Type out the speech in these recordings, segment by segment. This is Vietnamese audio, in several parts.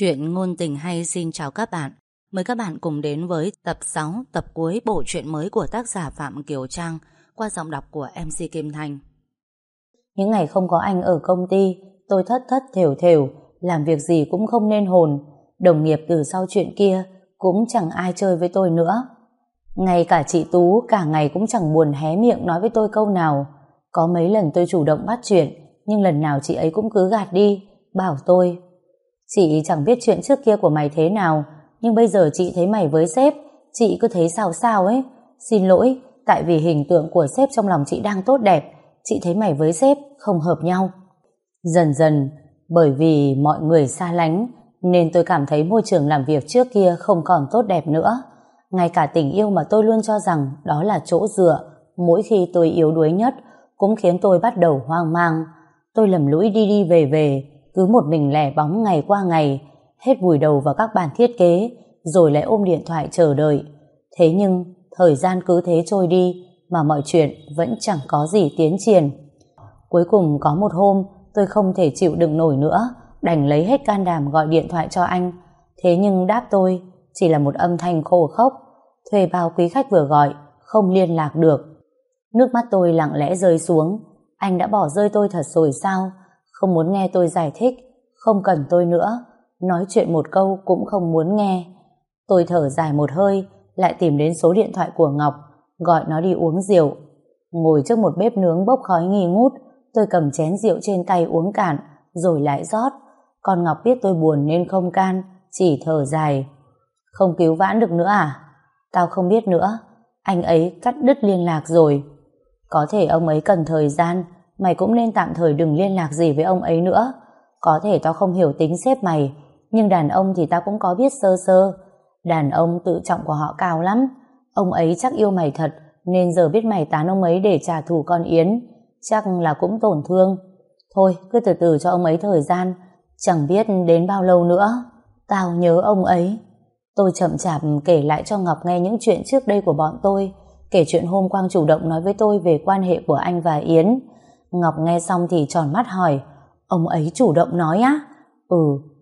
Chuyện ngôn tình hay xin chào các bạn. Mời các bạn cùng đến với tập 6, tập cuối bộ truyện mới của tác giả Phạm Kiều Trang qua giọng đọc của MC Kim Thanh. Những ngày không có anh ở công ty, tôi thất thất thểu thểu, làm việc gì cũng không nên hồn. Đồng nghiệp từ sau chuyện kia cũng chẳng ai chơi với tôi nữa. Ngay cả chị Tú cả ngày cũng chẳng buồn hé miệng nói với tôi câu nào. Có mấy lần tôi chủ động bắt chuyện, nhưng lần nào chị ấy cũng cứ gạt đi, bảo tôi Chị chẳng biết chuyện trước kia của mày thế nào, nhưng bây giờ chị thấy mày với sếp, chị cứ thấy sao sao ấy. Xin lỗi, tại vì hình tượng của sếp trong lòng chị đang tốt đẹp, chị thấy mày với sếp không hợp nhau. Dần dần, bởi vì mọi người xa lánh, nên tôi cảm thấy môi trường làm việc trước kia không còn tốt đẹp nữa. Ngay cả tình yêu mà tôi luôn cho rằng đó là chỗ dựa, mỗi khi tôi yếu đuối nhất, cũng khiến tôi bắt đầu hoang mang. Tôi lầm lũi đi đi về về, cứ một mình lẻ bóng ngày qua ngày, hết vùi đầu vào các bản thiết kế, rồi lại ôm điện thoại chờ đợi. Thế nhưng, thời gian cứ thế trôi đi, mà mọi chuyện vẫn chẳng có gì tiến triển. Cuối cùng có một hôm, tôi không thể chịu đựng nổi nữa, đành lấy hết can đảm gọi điện thoại cho anh. Thế nhưng đáp tôi, chỉ là một âm thanh khô khốc. Thuê bao quý khách vừa gọi, không liên lạc được. Nước mắt tôi lặng lẽ rơi xuống. Anh đã bỏ rơi tôi thật rồi sao? Không muốn nghe tôi giải thích, không cần tôi nữa, nói chuyện một câu cũng không muốn nghe. Tôi thở dài một hơi, lại tìm đến số điện thoại của Ngọc, gọi nó đi uống rượu. Ngồi trước một bếp nướng bốc khói nghi ngút, tôi cầm chén rượu trên tay uống cạn, rồi lại rót. Còn Ngọc biết tôi buồn nên không can, chỉ thở dài. Không cứu vãn được nữa à? Tao không biết nữa, anh ấy cắt đứt liên lạc rồi. Có thể ông ấy cần thời gian, mày cũng nên tạm thời đừng liên lạc gì với ông ấy nữa. Có thể tao không hiểu tính xếp mày, nhưng đàn ông thì tao cũng có biết sơ sơ. Đàn ông tự trọng của họ cao lắm. Ông ấy chắc yêu mày thật, nên giờ biết mày tán ông ấy để trả thù con Yến. Chắc là cũng tổn thương. Thôi, cứ từ từ cho ông ấy thời gian. Chẳng biết đến bao lâu nữa. Tao nhớ ông ấy. Tôi chậm chạp kể lại cho Ngọc nghe những chuyện trước đây của bọn tôi. Kể chuyện hôm Quang chủ động nói với tôi về quan hệ của anh và Yến. Ngọc nghe xong thì tròn mắt hỏi Ông ấy chủ động nói á? Ừ,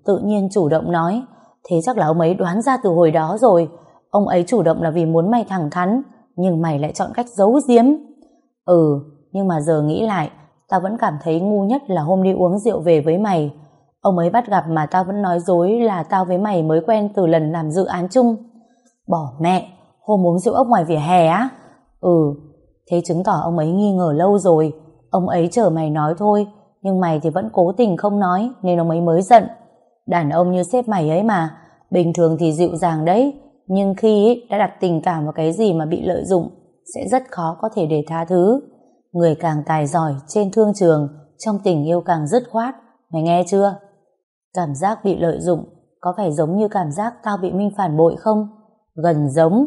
tự nhiên chủ động nói. Thế chắc là ông ấy đoán ra từ hồi đó rồi. Ông ấy chủ động là vì muốn mày thẳng thắn Nhưng mày lại chọn cách giấu giếm. Ừ, nhưng mà giờ nghĩ lại Tao vẫn cảm thấy ngu nhất là hôm đi uống rượu về với mày. Ông ấy bắt gặp mà tao vẫn nói dối là tao với mày mới quen từ lần làm dự án chung. Bỏ mẹ, hôm uống rượu ốc ngoài vỉa hè á? Ừ, thế chứng tỏ ông ấy nghi ngờ lâu rồi. Ông ấy chờ mày nói thôi, nhưng mày thì vẫn cố tình không nói, nên ông ấy mới giận. Đàn ông như sếp mày ấy mà, bình thường thì dịu dàng đấy, nhưng khi ấy, đã đặt tình cảm vào cái gì mà bị lợi dụng, sẽ rất khó có thể để tha thứ. Người càng tài giỏi trên thương trường, trong tình yêu càng dứt khoát, mày nghe chưa? Cảm giác bị lợi dụng có phải giống như cảm giác tao bị Minh phản bội không? Gần giống.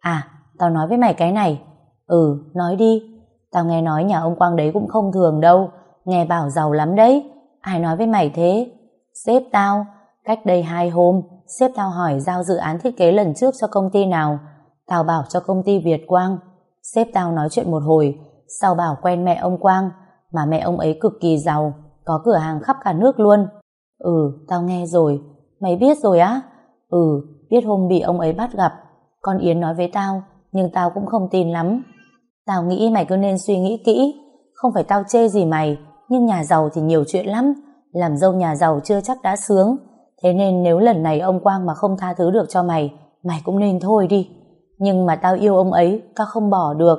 À, tao nói với mày cái này. Ừ, nói đi. Tao nghe nói nhà ông Quang đấy cũng không thường đâu, nghe bảo giàu lắm đấy. Ai nói với mày thế? Sếp tao, cách đây hai hôm, sếp tao hỏi giao dự án thiết kế lần trước cho công ty nào. Tao bảo cho công ty Việt Quang. Sếp tao nói chuyện một hồi, sau bảo quen mẹ ông Quang, mà mẹ ông ấy cực kỳ giàu, có cửa hàng khắp cả nước luôn. Ừ, tao nghe rồi. Mày biết rồi á? Ừ, biết hôm bị ông ấy bắt gặp. Con Yến nói với tao, nhưng tao cũng không tin lắm. Tao nghĩ mày cứ nên suy nghĩ kỹ. Không phải tao chê gì mày Nhưng nhà giàu thì nhiều chuyện lắm. Làm dâu nhà giàu chưa chắc đã sướng. Thế nên nếu lần này ông Quang mà không tha thứ được cho mày Mày cũng nên thôi đi. Nhưng mà tao yêu ông ấy Tao không bỏ được.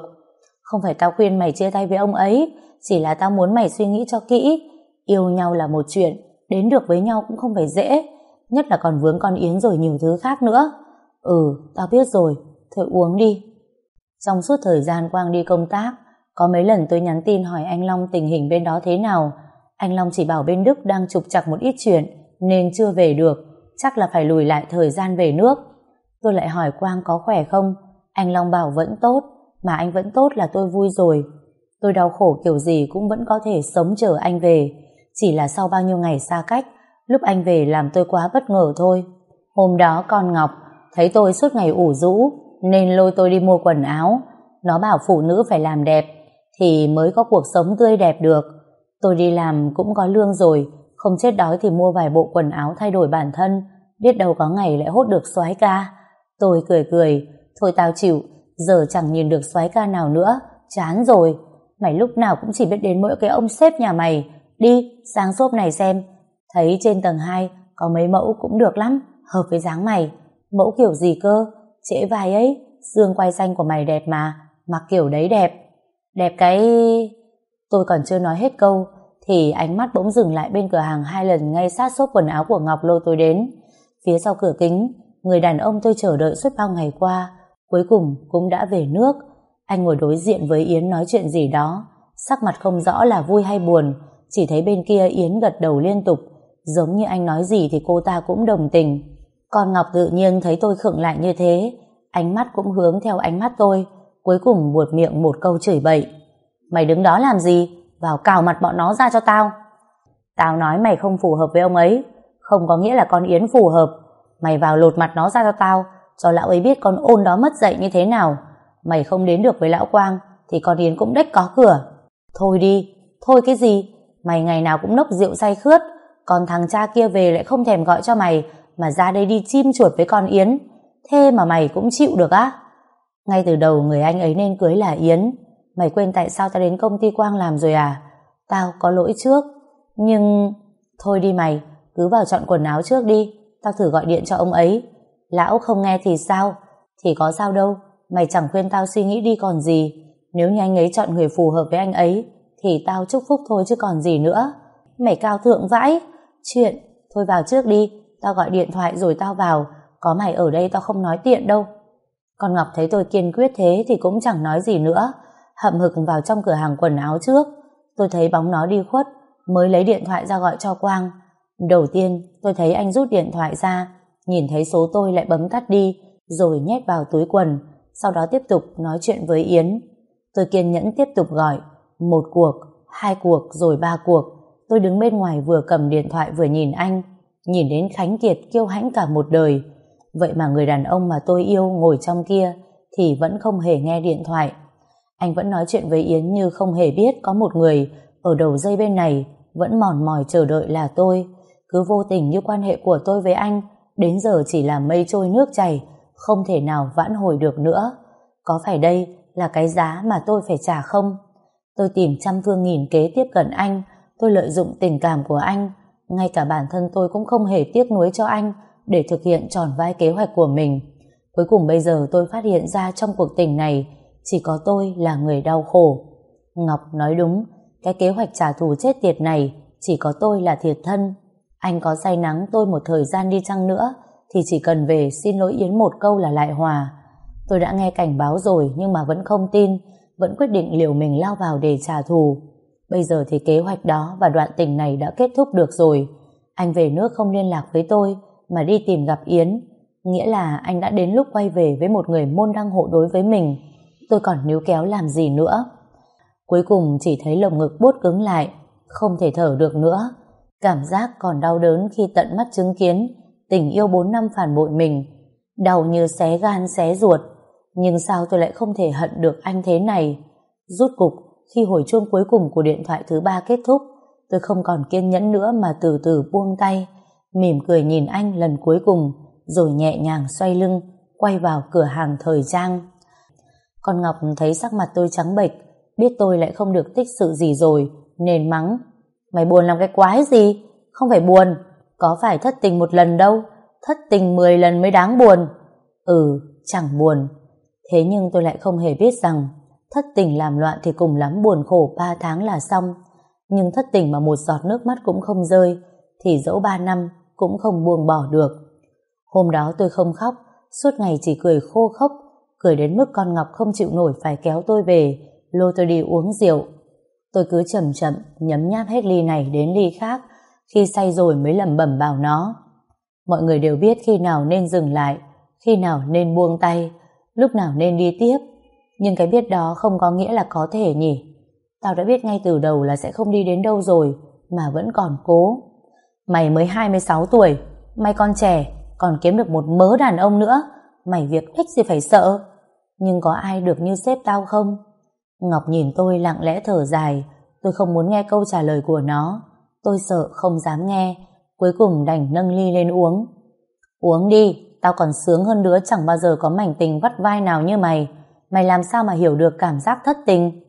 Không phải tao khuyên mày chia tay với ông ấy Chỉ là tao muốn mày suy nghĩ cho kỹ. Yêu nhau là một chuyện Đến được với nhau cũng không phải dễ Nhất là còn vướng con Yến rồi nhiều thứ khác nữa. Ừ, tao biết rồi Thôi uống đi trong suốt thời gian Quang đi công tác, có mấy lần tôi nhắn tin hỏi anh Long tình hình bên đó thế nào. Anh Long chỉ bảo bên Đức đang trục chặt một ít chuyện, nên chưa về được, chắc là phải lùi lại thời gian về nước. Tôi lại hỏi Quang có khỏe không? Anh Long bảo vẫn tốt, mà anh vẫn tốt là tôi vui rồi. Tôi đau khổ kiểu gì cũng vẫn có thể sống chờ anh về, chỉ là sau bao nhiêu ngày xa cách, lúc anh về làm tôi quá bất ngờ thôi. Hôm đó con Ngọc thấy tôi suốt ngày ủ rũ, nên lôi tôi đi mua quần áo. Nó bảo phụ nữ phải làm đẹp thì mới có cuộc sống tươi đẹp được. Tôi đi làm cũng có lương rồi, Không chết đói thì mua vài bộ quần áo thay đổi bản thân, biết đâu có ngày lại hốt được soái ca. Tôi cười cười, thôi tao chịu, giờ chẳng nhìn được soái ca nào nữa, chán rồi. Mày lúc nào cũng chỉ biết đến mỗi cái ông sếp nhà mày. Đi, sang xốp này xem. Thấy trên tầng 2 có mấy mẫu cũng được lắm, hợp với dáng mày. Mẫu kiểu gì cơ? Trễ vai ấy, xương quay xanh của mày đẹp mà, mặc kiểu đấy đẹp. Đẹp cái... Tôi còn chưa nói hết câu, thì ánh mắt bỗng dừng lại bên cửa hàng hai lần ngay sát xốp quần áo của Ngọc lôi tôi đến. Phía sau cửa kính, người đàn ông tôi chờ đợi suốt bao ngày qua, cuối cùng cũng đã về nước. Anh ngồi đối diện với Yến nói chuyện gì đó, sắc mặt không rõ là vui hay buồn, chỉ thấy bên kia Yến gật đầu liên tục, giống như anh nói gì thì cô ta cũng đồng tình con Ngọc tự nhiên thấy tôi khựng lại như thế, ánh mắt cũng hướng theo ánh mắt tôi, cuối cùng buột miệng một câu chửi bậy. Mày đứng đó làm gì? Vào cào mặt bọn nó ra cho tao. Tao nói mày không phù hợp với ông ấy, không có nghĩa là con Yến phù hợp. Mày vào lột mặt nó ra cho tao, cho lão ấy biết con ôn đó mất dạy như thế nào. Mày không đến được với lão Quang, thì con Yến cũng đếch có cửa. Thôi đi, thôi cái gì? Mày ngày nào cũng nốc rượu say khướt, còn thằng cha kia về lại không thèm gọi cho mày, mà ra đây đi chim chuột với con Yến. Thế mà mày cũng chịu được á? Ngay từ đầu người anh ấy nên cưới là Yến. Mày quên tại sao tao đến công ty Quang làm rồi à? Tao có lỗi trước. Nhưng... Thôi đi mày, cứ vào chọn quần áo trước đi. Tao thử gọi điện cho ông ấy. Lão không nghe thì sao? Thì có sao đâu. Mày chẳng khuyên tao suy nghĩ đi còn gì. Nếu như anh ấy chọn người phù hợp với anh ấy, thì tao chúc phúc thôi chứ còn gì nữa. Mày cao thượng vãi. Chuyện, thôi vào trước đi. Tao gọi điện thoại rồi tao vào. Có mày ở đây tao không nói tiện đâu. Con Ngọc thấy tôi kiên quyết thế thì cũng chẳng nói gì nữa. Hậm hực vào trong cửa hàng quần áo trước. Tôi thấy bóng nó đi khuất, mới lấy điện thoại ra gọi cho Quang. Đầu tiên, tôi thấy anh rút điện thoại ra, nhìn thấy số tôi lại bấm tắt đi, rồi nhét vào túi quần, sau đó tiếp tục nói chuyện với Yến. Tôi kiên nhẫn tiếp tục gọi, một cuộc, hai cuộc, rồi ba cuộc. Tôi đứng bên ngoài vừa cầm điện thoại vừa nhìn anh, nhìn đến Khánh Kiệt kiêu hãnh cả một đời. Vậy mà người đàn ông mà tôi yêu ngồi trong kia thì vẫn không hề nghe điện thoại. Anh vẫn nói chuyện với Yến như không hề biết có một người ở đầu dây bên này vẫn mòn mỏi chờ đợi là tôi. Cứ vô tình như quan hệ của tôi với anh, đến giờ chỉ là mây trôi nước chảy, không thể nào vãn hồi được nữa. Có phải đây là cái giá mà tôi phải trả không? Tôi tìm trăm phương nghìn kế tiếp cận anh, tôi lợi dụng tình cảm của anh ngay cả bản thân tôi cũng không hề tiếc nuối cho anh để thực hiện tròn vai kế hoạch của mình. Cuối cùng bây giờ tôi phát hiện ra trong cuộc tình này chỉ có tôi là người đau khổ. Ngọc nói đúng, cái kế hoạch trả thù chết tiệt này chỉ có tôi là thiệt thân. Anh có say nắng tôi một thời gian đi chăng nữa thì chỉ cần về xin lỗi Yến một câu là lại hòa. Tôi đã nghe cảnh báo rồi nhưng mà vẫn không tin, vẫn quyết định liều mình lao vào để trả thù. Bây giờ thì kế hoạch đó và đoạn tình này đã kết thúc được rồi. Anh về nước không liên lạc với tôi mà đi tìm gặp Yến. Nghĩa là anh đã đến lúc quay về với một người môn đăng hộ đối với mình tôi còn níu kéo làm gì nữa. Cuối cùng chỉ thấy lồng ngực bốt cứng lại, không thể thở được nữa. Cảm giác còn đau đớn khi tận mắt chứng kiến tình yêu 4 năm phản bội mình. Đau như xé gan xé ruột. Nhưng sao tôi lại không thể hận được anh thế này? Rút cục, khi hồi chuông cuối cùng của điện thoại thứ ba kết thúc, tôi không còn kiên nhẫn nữa mà từ từ buông tay, mỉm cười nhìn anh lần cuối cùng, rồi nhẹ nhàng xoay lưng, quay vào cửa hàng thời trang. Con Ngọc thấy sắc mặt tôi trắng bệch, biết tôi lại không được tích sự gì rồi, nên mắng. Mày buồn làm cái quái gì? Không phải buồn, có phải thất tình một lần đâu, thất tình 10 lần mới đáng buồn. Ừ, chẳng buồn. Thế nhưng tôi lại không hề biết rằng thất tình làm loạn thì cùng lắm buồn khổ 3 tháng là xong. Nhưng thất tình mà một giọt nước mắt cũng không rơi, thì dẫu 3 năm cũng không buông bỏ được. Hôm đó tôi không khóc, suốt ngày chỉ cười khô khốc, cười đến mức con Ngọc không chịu nổi phải kéo tôi về, lôi tôi đi uống rượu. Tôi cứ chậm chậm nhấm nháp hết ly này đến ly khác, khi say rồi mới lẩm bẩm bảo nó. Mọi người đều biết khi nào nên dừng lại, khi nào nên buông tay, lúc nào nên đi tiếp. Nhưng cái biết đó không có nghĩa là có thể nhỉ. Tao đã biết ngay từ đầu là sẽ không đi đến đâu rồi, mà vẫn còn cố. Mày mới 26 tuổi, mày còn trẻ, còn kiếm được một mớ đàn ông nữa, mày việc thích gì phải sợ. Nhưng có ai được như sếp tao không? Ngọc nhìn tôi lặng lẽ thở dài, tôi không muốn nghe câu trả lời của nó. Tôi sợ không dám nghe, cuối cùng đành nâng ly lên uống. Uống đi, tao còn sướng hơn đứa chẳng bao giờ có mảnh tình vắt vai nào như mày. Mày làm sao mà hiểu được cảm giác thất tình?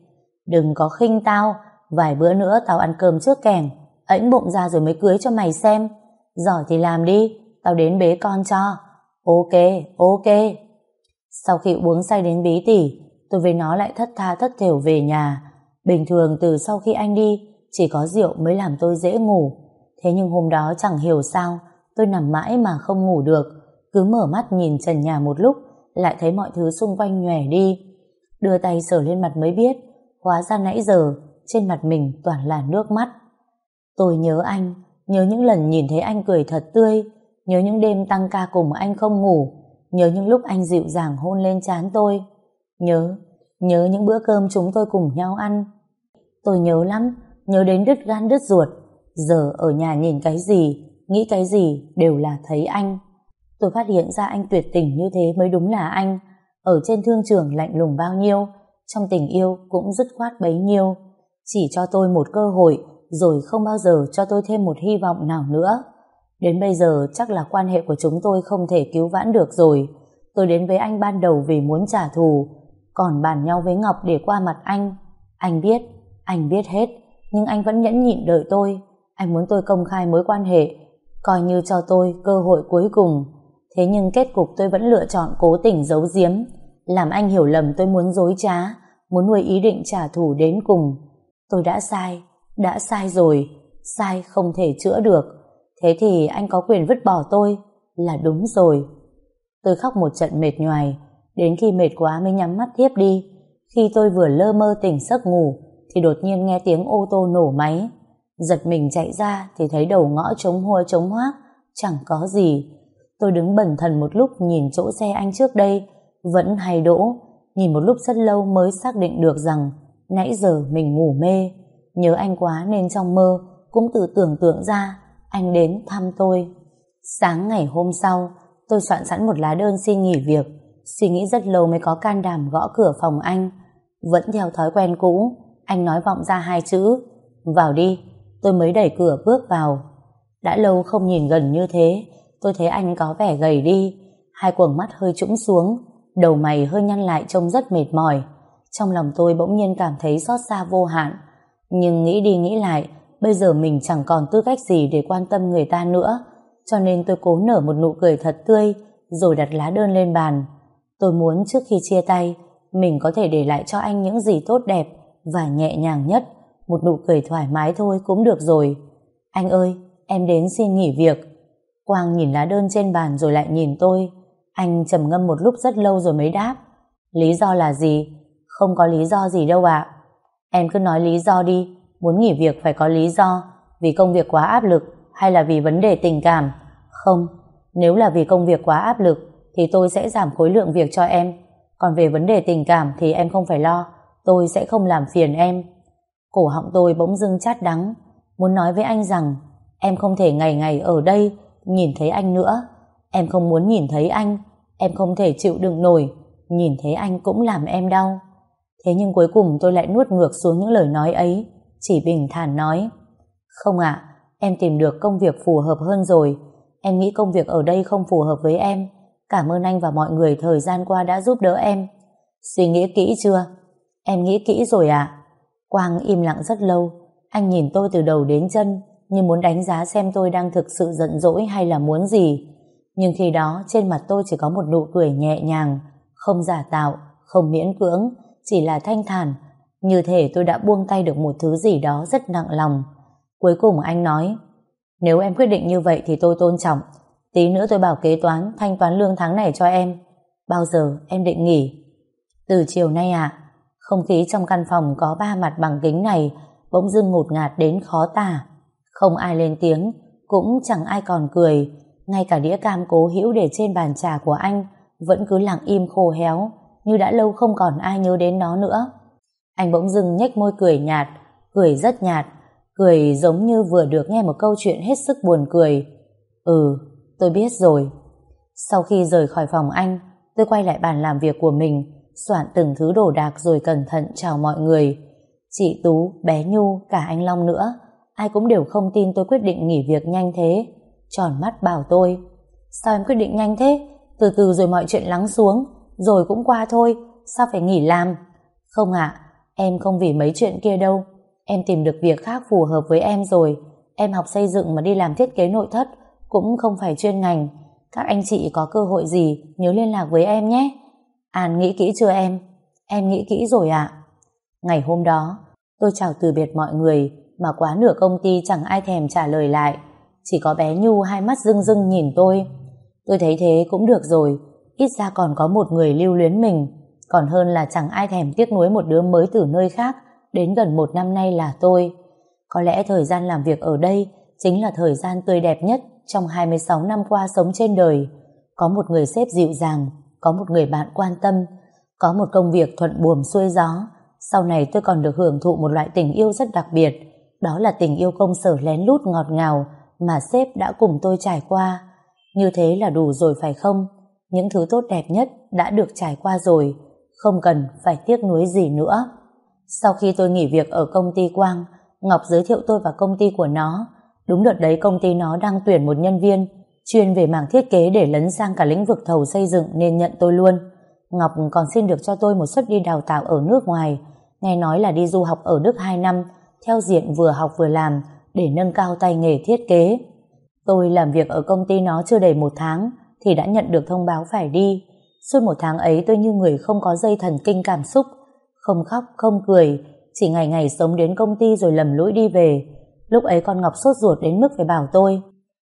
Đừng có khinh tao, vài bữa nữa tao ăn cơm trước kèm, ẫnh bụng ra rồi mới cưới cho mày xem. Giỏi thì làm đi, tao đến bế con cho. Ok, ok. Sau khi uống say đến bí tỉ, tôi với nó lại thất tha thất thểu về nhà. Bình thường từ sau khi anh đi, chỉ có rượu mới làm tôi dễ ngủ. Thế nhưng hôm đó chẳng hiểu sao, tôi nằm mãi mà không ngủ được. Cứ mở mắt nhìn trần nhà một lúc, lại thấy mọi thứ xung quanh nhòe đi. Đưa tay sờ lên mặt mới biết, hóa ra nãy giờ, trên mặt mình toàn là nước mắt. Tôi nhớ anh, nhớ những lần nhìn thấy anh cười thật tươi, nhớ những đêm tăng ca cùng anh không ngủ, nhớ những lúc anh dịu dàng hôn lên trán tôi. Nhớ, nhớ những bữa cơm chúng tôi cùng nhau ăn. Tôi nhớ lắm, nhớ đến đứt gan đứt ruột. Giờ ở nhà nhìn cái gì, nghĩ cái gì đều là thấy anh. Tôi phát hiện ra anh tuyệt tình như thế mới đúng là anh. Ở trên thương trường lạnh lùng bao nhiêu, trong tình yêu cũng dứt khoát bấy nhiêu. Chỉ cho tôi một cơ hội, rồi không bao giờ cho tôi thêm một hy vọng nào nữa. Đến bây giờ chắc là quan hệ của chúng tôi không thể cứu vãn được rồi. Tôi đến với anh ban đầu vì muốn trả thù, còn bàn nhau với Ngọc để qua mặt anh. Anh biết, anh biết hết, nhưng anh vẫn nhẫn nhịn đợi tôi. Anh muốn tôi công khai mối quan hệ, coi như cho tôi cơ hội cuối cùng. Thế nhưng kết cục tôi vẫn lựa chọn cố tình giấu giếm, làm anh hiểu lầm tôi muốn dối trá, muốn nuôi ý định trả thù đến cùng. Tôi đã sai, đã sai rồi, sai không thể chữa được. Thế thì anh có quyền vứt bỏ tôi, là đúng rồi. Tôi khóc một trận mệt nhoài, đến khi mệt quá mới nhắm mắt thiếp đi. Khi tôi vừa lơ mơ tỉnh giấc ngủ, thì đột nhiên nghe tiếng ô tô nổ máy. Giật mình chạy ra thì thấy đầu ngõ trống hua trống hoác, chẳng có gì. Tôi đứng bẩn thần một lúc nhìn chỗ xe anh trước đây, vẫn hay đỗ, nhìn một lúc rất lâu mới xác định được rằng nãy giờ mình ngủ mê. Nhớ anh quá nên trong mơ cũng tự tưởng tượng ra anh đến thăm tôi. Sáng ngày hôm sau, tôi soạn sẵn một lá đơn xin nghỉ việc, suy nghĩ rất lâu mới có can đảm gõ cửa phòng anh. Vẫn theo thói quen cũ, anh nói vọng ra hai chữ, vào đi, tôi mới đẩy cửa bước vào. Đã lâu không nhìn gần như thế, tôi thấy anh có vẻ gầy đi, hai quầng mắt hơi trũng xuống, đầu mày hơi nhăn lại trông rất mệt mỏi. Trong lòng tôi bỗng nhiên cảm thấy xót xa vô hạn, nhưng nghĩ đi nghĩ lại, bây giờ mình chẳng còn tư cách gì để quan tâm người ta nữa, cho nên tôi cố nở một nụ cười thật tươi, rồi đặt lá đơn lên bàn. Tôi muốn trước khi chia tay, mình có thể để lại cho anh những gì tốt đẹp và nhẹ nhàng nhất, một nụ cười thoải mái thôi cũng được rồi. Anh ơi, em đến xin nghỉ việc. Quang nhìn lá đơn trên bàn rồi lại nhìn tôi. Anh trầm ngâm một lúc rất lâu rồi mới đáp. Lý do là gì? Không có lý do gì đâu ạ. Em cứ nói lý do đi, muốn nghỉ việc phải có lý do, vì công việc quá áp lực hay là vì vấn đề tình cảm? Không, nếu là vì công việc quá áp lực thì tôi sẽ giảm khối lượng việc cho em. Còn về vấn đề tình cảm thì em không phải lo, tôi sẽ không làm phiền em. Cổ họng tôi bỗng dưng chát đắng, muốn nói với anh rằng em không thể ngày ngày ở đây nhìn thấy anh nữa. Em không muốn nhìn thấy anh, em không thể chịu đựng nổi, nhìn thấy anh cũng làm em đau. Thế nhưng cuối cùng tôi lại nuốt ngược xuống những lời nói ấy, chỉ bình thản nói. Không ạ, em tìm được công việc phù hợp hơn rồi. Em nghĩ công việc ở đây không phù hợp với em. Cảm ơn anh và mọi người thời gian qua đã giúp đỡ em. Suy nghĩ kỹ chưa? Em nghĩ kỹ rồi ạ. Quang im lặng rất lâu. Anh nhìn tôi từ đầu đến chân, như muốn đánh giá xem tôi đang thực sự giận dỗi hay là muốn gì. Nhưng khi đó trên mặt tôi chỉ có một nụ cười nhẹ nhàng, không giả tạo, không miễn cưỡng, chỉ là thanh thản. Như thể tôi đã buông tay được một thứ gì đó rất nặng lòng. Cuối cùng anh nói, nếu em quyết định như vậy thì tôi tôn trọng. Tí nữa tôi bảo kế toán thanh toán lương tháng này cho em. Bao giờ em định nghỉ? Từ chiều nay ạ, không khí trong căn phòng có ba mặt bằng kính này bỗng dưng ngột ngạt đến khó tả. Không ai lên tiếng, cũng chẳng ai còn cười. Ngay cả đĩa cam cố hữu để trên bàn trà của anh vẫn cứ lặng im khô héo, như đã lâu không còn ai nhớ đến nó nữa. Anh bỗng dưng nhếch môi cười nhạt, cười rất nhạt, cười giống như vừa được nghe một câu chuyện hết sức buồn cười. Ừ, tôi biết rồi. Sau khi rời khỏi phòng anh, tôi quay lại bàn làm việc của mình, soạn từng thứ đồ đạc rồi cẩn thận chào mọi người. Chị Tú, bé Nhu, cả anh Long nữa ai cũng đều không tin tôi quyết định nghỉ việc nhanh thế. Tròn mắt bảo tôi, sao em quyết định nhanh thế? Từ từ rồi mọi chuyện lắng xuống, rồi cũng qua thôi, sao phải nghỉ làm? Không ạ, em không vì mấy chuyện kia đâu. Em tìm được việc khác phù hợp với em rồi. Em học xây dựng mà đi làm thiết kế nội thất, cũng không phải chuyên ngành. Các anh chị có cơ hội gì, nhớ liên lạc với em nhé. An nghĩ kỹ chưa em? Em nghĩ kỹ rồi ạ. Ngày hôm đó, tôi chào từ biệt mọi người, mà quá nửa công ty chẳng ai thèm trả lời lại. Chỉ có bé Nhu hai mắt rưng rưng nhìn tôi. Tôi thấy thế cũng được rồi, ít ra còn có một người lưu luyến mình, còn hơn là chẳng ai thèm tiếc nuối một đứa mới từ nơi khác đến gần một năm nay là tôi. Có lẽ thời gian làm việc ở đây chính là thời gian tươi đẹp nhất trong 26 năm qua sống trên đời. Có một người sếp dịu dàng, có một người bạn quan tâm, có một công việc thuận buồm xuôi gió. Sau này tôi còn được hưởng thụ một loại tình yêu rất đặc biệt, đó là tình yêu công sở lén lút ngọt ngào mà sếp đã cùng tôi trải qua. Như thế là đủ rồi phải không? Những thứ tốt đẹp nhất đã được trải qua rồi, không cần phải tiếc nuối gì nữa. Sau khi tôi nghỉ việc ở công ty Quang, Ngọc giới thiệu tôi vào công ty của nó. Đúng đợt đấy công ty nó đang tuyển một nhân viên chuyên về mảng thiết kế để lấn sang cả lĩnh vực thầu xây dựng nên nhận tôi luôn. Ngọc còn xin được cho tôi một suất đi đào tạo ở nước ngoài. Nghe nói là đi du học ở Đức 2 năm, theo diện vừa học vừa làm để nâng cao tay nghề thiết kế. Tôi làm việc ở công ty nó chưa đầy một tháng thì đã nhận được thông báo phải đi. Suốt một tháng ấy tôi như người không có dây thần kinh cảm xúc, không khóc, không cười, chỉ ngày ngày sống đến công ty rồi lầm lũi đi về. Lúc ấy con Ngọc sốt ruột đến mức phải bảo tôi.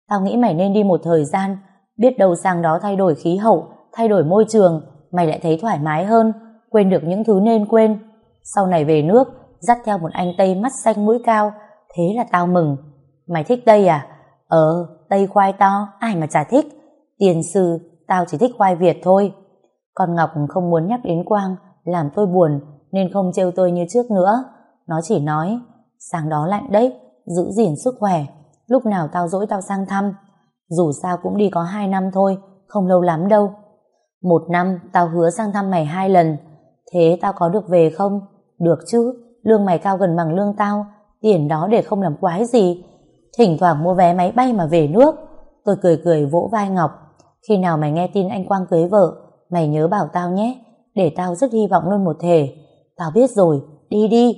Tao nghĩ mày nên đi một thời gian, biết đâu sang đó thay đổi khí hậu, thay đổi môi trường, mày lại thấy thoải mái hơn, quên được những thứ nên quên. Sau này về nước, dắt theo một anh Tây mắt xanh mũi cao, thế là tao mừng. Mày thích Tây à? Ờ, Tây khoai to, ai mà chả thích. Tiền sư, tao chỉ thích khoai Việt thôi. Con Ngọc không muốn nhắc đến Quang, làm tôi buồn, nên không trêu tôi như trước nữa. Nó chỉ nói, sáng đó lạnh đấy, giữ gìn sức khỏe, lúc nào tao dỗi tao sang thăm. Dù sao cũng đi có hai năm thôi, không lâu lắm đâu. Một năm tao hứa sang thăm mày hai lần, thế tao có được về không? Được chứ, lương mày cao gần bằng lương tao, tiền đó để không làm quái gì. Thỉnh thoảng mua vé máy bay mà về nước. Tôi cười cười vỗ vai Ngọc, khi nào mày nghe tin anh Quang cưới vợ, mày nhớ bảo tao nhé, để tao rất hy vọng luôn một thể. Tao biết rồi, đi đi.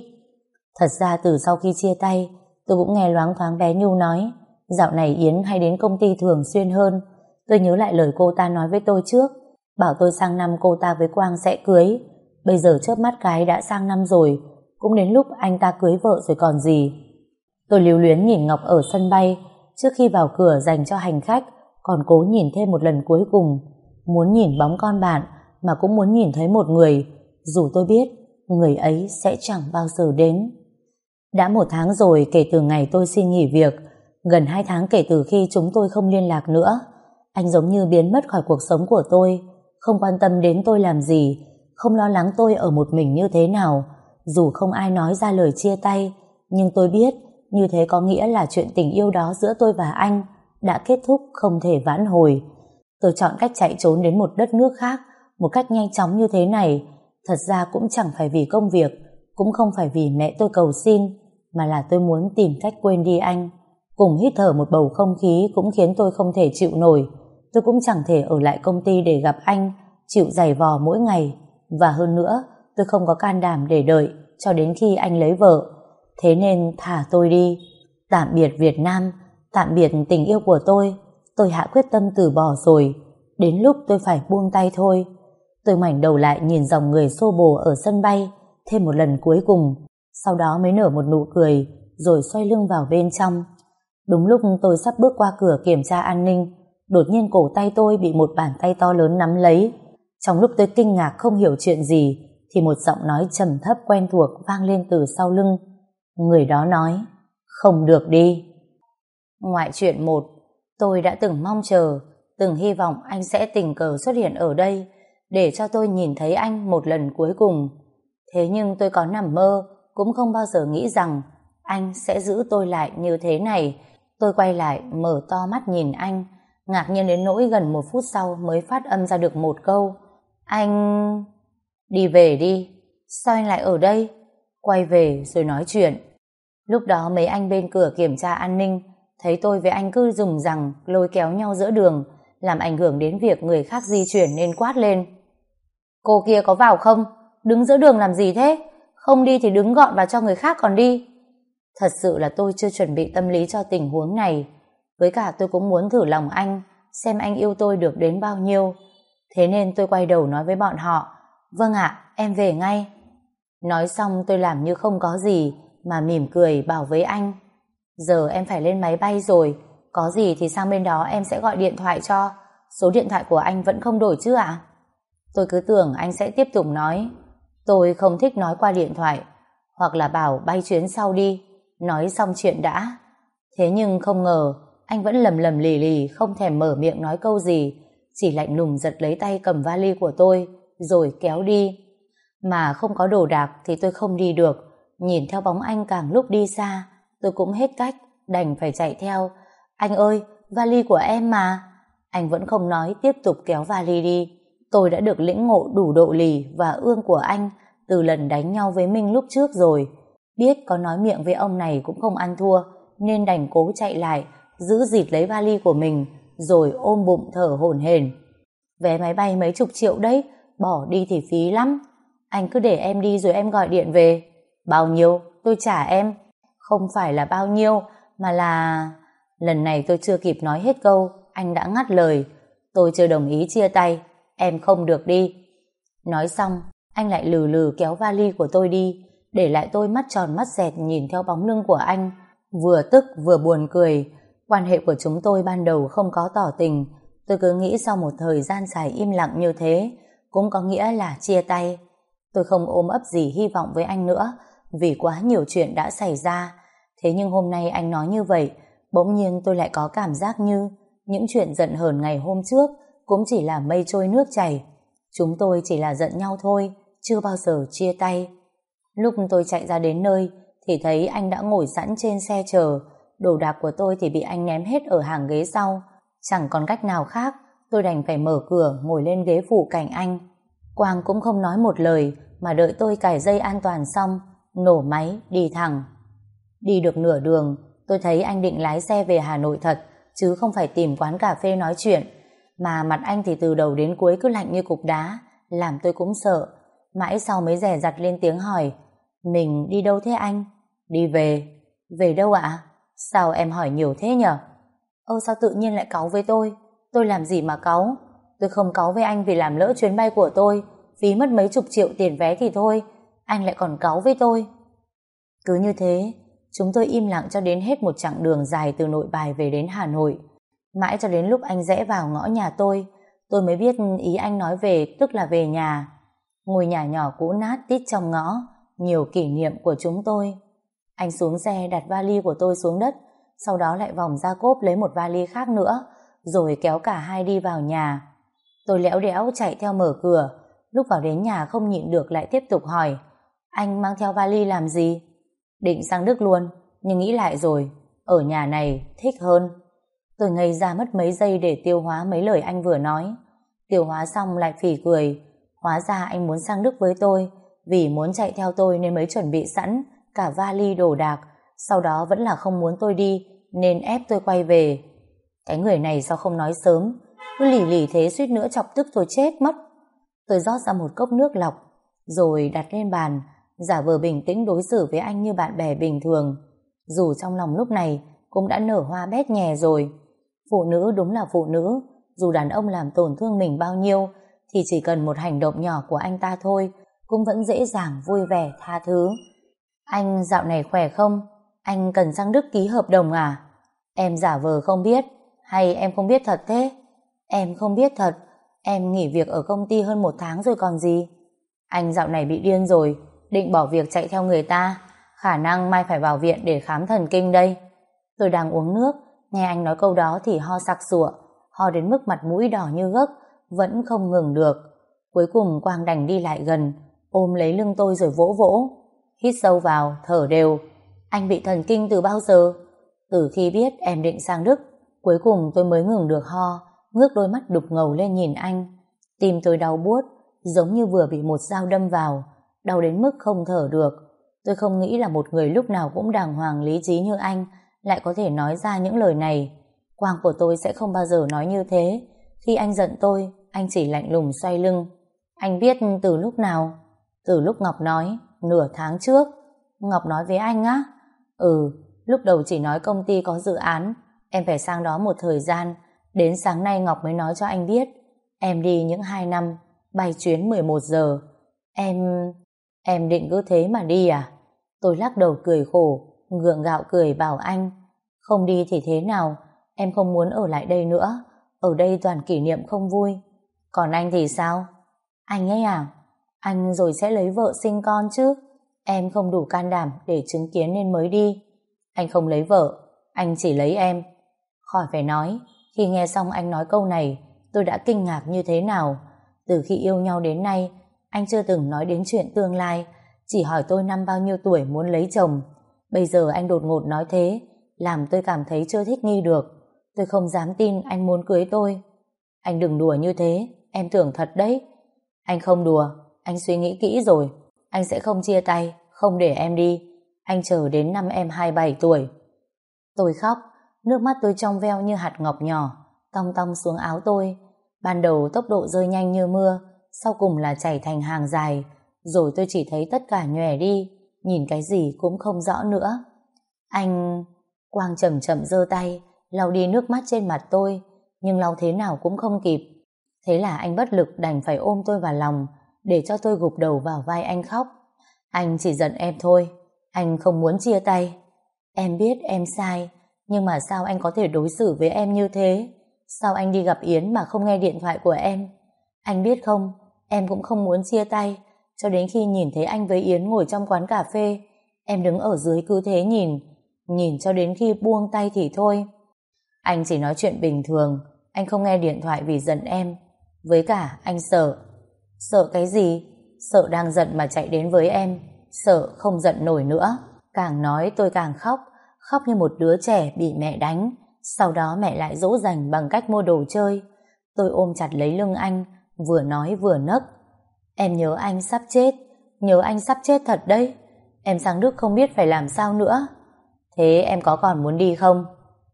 Thật ra từ sau khi chia tay, tôi cũng nghe loáng thoáng bé Nhu nói, dạo này Yến hay đến công ty thường xuyên hơn. Tôi nhớ lại lời cô ta nói với tôi trước, bảo tôi sang năm cô ta với Quang sẽ cưới. Bây giờ chớp mắt cái đã sang năm rồi, cũng đến lúc anh ta cưới vợ rồi còn gì. Tôi lưu luyến nhìn Ngọc ở sân bay, trước khi vào cửa dành cho hành khách, còn cố nhìn thêm một lần cuối cùng. Muốn nhìn bóng con bạn, mà cũng muốn nhìn thấy một người, dù tôi biết người ấy sẽ chẳng bao giờ đến. Đã một tháng rồi kể từ ngày tôi xin nghỉ việc, gần hai tháng kể từ khi chúng tôi không liên lạc nữa. Anh giống như biến mất khỏi cuộc sống của tôi, không quan tâm đến tôi làm gì, không lo lắng tôi ở một mình như thế nào. Dù không ai nói ra lời chia tay, nhưng tôi biết như thế có nghĩa là chuyện tình yêu đó giữa tôi và anh đã kết thúc không thể vãn hồi. Tôi chọn cách chạy trốn đến một đất nước khác một cách nhanh chóng như thế này thật ra cũng chẳng phải vì công việc cũng không phải vì mẹ tôi cầu xin mà là tôi muốn tìm cách quên đi anh. Cùng hít thở một bầu không khí cũng khiến tôi không thể chịu nổi. Tôi cũng chẳng thể ở lại công ty để gặp anh chịu giày vò mỗi ngày. Và hơn nữa tôi không có can đảm để đợi cho đến khi anh lấy vợ. Thế nên thả tôi đi. Tạm biệt Việt Nam tạm biệt tình yêu của tôi. Tôi hạ quyết tâm từ bỏ rồi. Đến lúc tôi phải buông tay thôi. Tôi mảnh đầu lại nhìn dòng người xô bồ ở sân bay thêm một lần cuối cùng, sau đó mới nở một nụ cười rồi xoay lưng vào bên trong. Đúng lúc tôi sắp bước qua cửa kiểm tra an ninh, đột nhiên cổ tay tôi bị một bàn tay to lớn nắm lấy. Trong lúc tôi kinh ngạc không hiểu chuyện gì, thì một giọng nói trầm thấp quen thuộc vang lên từ sau lưng. Người đó nói, không được đi. Ngoại chuyện một, tôi đã từng mong chờ, từng hy vọng anh sẽ tình cờ xuất hiện ở đây, để cho tôi nhìn thấy anh một lần cuối cùng. Thế nhưng tôi có nằm mơ, cũng không bao giờ nghĩ rằng anh sẽ giữ tôi lại như thế này. Tôi quay lại, mở to mắt nhìn anh, ngạc nhiên đến nỗi gần một phút sau mới phát âm ra được một câu. Anh... Đi về đi. Sao anh lại ở đây? Quay về rồi nói chuyện. Lúc đó mấy anh bên cửa kiểm tra an ninh thấy tôi với anh cứ dùng rằng lôi kéo nhau giữa đường làm ảnh hưởng đến việc người khác di chuyển nên quát lên. Cô kia có vào không? Đứng giữa đường làm gì thế? Không đi thì đứng gọn và cho người khác còn đi. Thật sự là tôi chưa chuẩn bị tâm lý cho tình huống này. Với cả tôi cũng muốn thử lòng anh, xem anh yêu tôi được đến bao nhiêu. Thế nên tôi quay đầu nói với bọn họ, vâng ạ, em về ngay. Nói xong tôi làm như không có gì, mà mỉm cười bảo với anh. Giờ em phải lên máy bay rồi, có gì thì sang bên đó em sẽ gọi điện thoại cho. Số điện thoại của anh vẫn không đổi chứ ạ? Tôi cứ tưởng anh sẽ tiếp tục nói. Tôi không thích nói qua điện thoại, hoặc là bảo bay chuyến sau đi, nói xong chuyện đã. Thế nhưng không ngờ, anh vẫn lầm lầm lì lì, không thèm mở miệng nói câu gì, chỉ lạnh lùng giật lấy tay cầm vali của tôi, rồi kéo đi. Mà không có đồ đạc thì tôi không đi được, nhìn theo bóng anh càng lúc đi xa, tôi cũng hết cách, đành phải chạy theo. Anh ơi, vali của em mà. Anh vẫn không nói, tiếp tục kéo vali đi. Tôi đã được lĩnh ngộ đủ độ lì và ương của anh từ lần đánh nhau với Minh lúc trước rồi. Biết có nói miệng với ông này cũng không ăn thua, nên đành cố chạy lại, giữ dịt lấy vali của mình, rồi ôm bụng thở hổn hển. Vé máy bay mấy chục triệu đấy, bỏ đi thì phí lắm. Anh cứ để em đi rồi em gọi điện về. Bao nhiêu? Tôi trả em. Không phải là bao nhiêu, mà là... Lần này tôi chưa kịp nói hết câu, anh đã ngắt lời. Tôi chưa đồng ý chia tay, em không được đi. Nói xong, anh lại lừ lừ kéo vali của tôi đi, để lại tôi mắt tròn mắt dẹt nhìn theo bóng lưng của anh, vừa tức vừa buồn cười. Quan hệ của chúng tôi ban đầu không có tỏ tình, tôi cứ nghĩ sau một thời gian dài im lặng như thế, cũng có nghĩa là chia tay. Tôi không ôm ấp gì hy vọng với anh nữa, vì quá nhiều chuyện đã xảy ra. Thế nhưng hôm nay anh nói như vậy, bỗng nhiên tôi lại có cảm giác như những chuyện giận hờn ngày hôm trước cũng chỉ là mây trôi nước chảy. Chúng tôi chỉ là giận nhau thôi, chưa bao giờ chia tay. Lúc tôi chạy ra đến nơi thì thấy anh đã ngồi sẵn trên xe chờ, đồ đạc của tôi thì bị anh ném hết ở hàng ghế sau. Chẳng còn cách nào khác, tôi đành phải mở cửa ngồi lên ghế phụ cạnh anh. Quang cũng không nói một lời mà đợi tôi cài dây an toàn xong, nổ máy, đi thẳng. Đi được nửa đường, tôi thấy anh định lái xe về Hà Nội thật, chứ không phải tìm quán cà phê nói chuyện. Mà mặt anh thì từ đầu đến cuối cứ lạnh như cục đá, làm tôi cũng sợ. Mãi sau mới rẻ rặt lên tiếng hỏi, mình đi đâu thế anh? Đi về. Về đâu ạ? Sao em hỏi nhiều thế nhở? Ơ sao tự nhiên lại cáu với tôi? Tôi làm gì mà cáu? Tôi không cáu với anh vì làm lỡ chuyến bay của tôi, phí mất mấy chục triệu tiền vé thì thôi, anh lại còn cáu với tôi. Cứ như thế, chúng tôi im lặng cho đến hết một chặng đường dài từ nội bài về đến Hà Nội. Mãi cho đến lúc anh rẽ vào ngõ nhà tôi, tôi mới biết ý anh nói về tức là về nhà. Ngôi nhà nhỏ cũ nát tít trong ngõ, nhiều kỷ niệm của chúng tôi. Anh xuống xe đặt vali của tôi xuống đất, sau đó lại vòng ra cốp lấy một vali khác nữa, rồi kéo cả hai đi vào nhà. Tôi lẽo đẽo chạy theo mở cửa, lúc vào đến nhà không nhịn được lại tiếp tục hỏi, anh mang theo vali làm gì? Định sang Đức luôn, nhưng nghĩ lại rồi, ở nhà này thích hơn. Tôi ngây ra mất mấy giây để tiêu hóa mấy lời anh vừa nói. Tiêu hóa xong lại phỉ cười, hóa ra anh muốn sang Đức với tôi, vì muốn chạy theo tôi nên mới chuẩn bị sẵn cả vali đồ đạc, sau đó vẫn là không muốn tôi đi, nên ép tôi quay về. Cái người này sao không nói sớm, cứ lì lì thế suýt nữa chọc tức tôi chết mất. Tôi rót ra một cốc nước lọc, rồi đặt lên bàn, giả vờ bình tĩnh đối xử với anh như bạn bè bình thường. Dù trong lòng lúc này cũng đã nở hoa bét nhè rồi. Phụ nữ đúng là phụ nữ, dù đàn ông làm tổn thương mình bao nhiêu, thì chỉ cần một hành động nhỏ của anh ta thôi, cũng vẫn dễ dàng vui vẻ tha thứ. Anh dạo này khỏe không? Anh cần sang Đức ký hợp đồng à? Em giả vờ không biết, hay em không biết thật thế? Em không biết thật, em nghỉ việc ở công ty hơn một tháng rồi còn gì? Anh dạo này bị điên rồi, định bỏ việc chạy theo người ta, khả năng mai phải vào viện để khám thần kinh đây. Tôi đang uống nước, nghe anh nói câu đó thì ho sặc sụa, ho đến mức mặt mũi đỏ như gấc, vẫn không ngừng được. Cuối cùng Quang đành đi lại gần, ôm lấy lưng tôi rồi vỗ vỗ. Hít sâu vào, thở đều. Anh bị thần kinh từ bao giờ? Từ khi biết em định sang Đức, cuối cùng tôi mới ngừng được ho, ngước đôi mắt đục ngầu lên nhìn anh. Tim tôi đau buốt, giống như vừa bị một dao đâm vào, đau đến mức không thở được. Tôi không nghĩ là một người lúc nào cũng đàng hoàng lý trí như anh lại có thể nói ra những lời này. Quang của tôi sẽ không bao giờ nói như thế. Khi anh giận tôi, anh chỉ lạnh lùng xoay lưng. Anh biết từ lúc nào? Từ lúc Ngọc nói, nửa tháng trước. Ngọc nói với anh á? Ừ, lúc đầu chỉ nói công ty có dự án, em phải sang đó một thời gian. Đến sáng nay Ngọc mới nói cho anh biết. Em đi những hai năm, bay chuyến 11 giờ. Em... em định cứ thế mà đi à? Tôi lắc đầu cười khổ, ngượng gạo cười bảo anh. Không đi thì thế nào, em không muốn ở lại đây nữa. Ở đây toàn kỷ niệm không vui. Còn anh thì sao? Anh ấy à? Anh rồi sẽ lấy vợ sinh con chứ? Em không đủ can đảm để chứng kiến nên mới đi. Anh không lấy vợ, anh chỉ lấy em. Khỏi phải nói, khi nghe xong anh nói câu này, tôi đã kinh ngạc như thế nào. Từ khi yêu nhau đến nay, anh chưa từng nói đến chuyện tương lai, chỉ hỏi tôi năm bao nhiêu tuổi muốn lấy chồng. Bây giờ anh đột ngột nói thế, làm tôi cảm thấy chưa thích nghi được. Tôi không dám tin anh muốn cưới tôi. Anh đừng đùa như thế, em tưởng thật đấy. Anh không đùa, anh suy nghĩ kỹ rồi. Anh sẽ không chia tay, không để em đi. Anh chờ đến năm em 27 tuổi. Tôi khóc, nước mắt tôi trong veo như hạt ngọc nhỏ, tong tong xuống áo tôi. Ban đầu tốc độ rơi nhanh như mưa, sau cùng là chảy thành hàng dài, rồi tôi chỉ thấy tất cả nhòe đi, nhìn cái gì cũng không rõ nữa. Anh... Quang chậm chậm giơ tay, lau đi nước mắt trên mặt tôi, nhưng lau thế nào cũng không kịp. Thế là anh bất lực đành phải ôm tôi vào lòng, để cho tôi gục đầu vào vai anh khóc. Anh chỉ giận em thôi, anh không muốn chia tay. Em biết em sai, nhưng mà sao anh có thể đối xử với em như thế? Sao anh đi gặp Yến mà không nghe điện thoại của em? Anh biết không, em cũng không muốn chia tay, cho đến khi nhìn thấy anh với Yến ngồi trong quán cà phê. Em đứng ở dưới cứ thế nhìn, nhìn cho đến khi buông tay thì thôi. Anh chỉ nói chuyện bình thường, anh không nghe điện thoại vì giận em. Với cả anh sợ. Sợ cái gì? Sợ đang giận mà chạy đến với em. Sợ không giận nổi nữa. Càng nói tôi càng khóc, khóc như một đứa trẻ bị mẹ đánh. Sau đó mẹ lại dỗ dành bằng cách mua đồ chơi. Tôi ôm chặt lấy lưng anh, vừa nói vừa nấc. Em nhớ anh sắp chết, nhớ anh sắp chết thật đấy. Em sang Đức không biết phải làm sao nữa. Thế em có còn muốn đi không?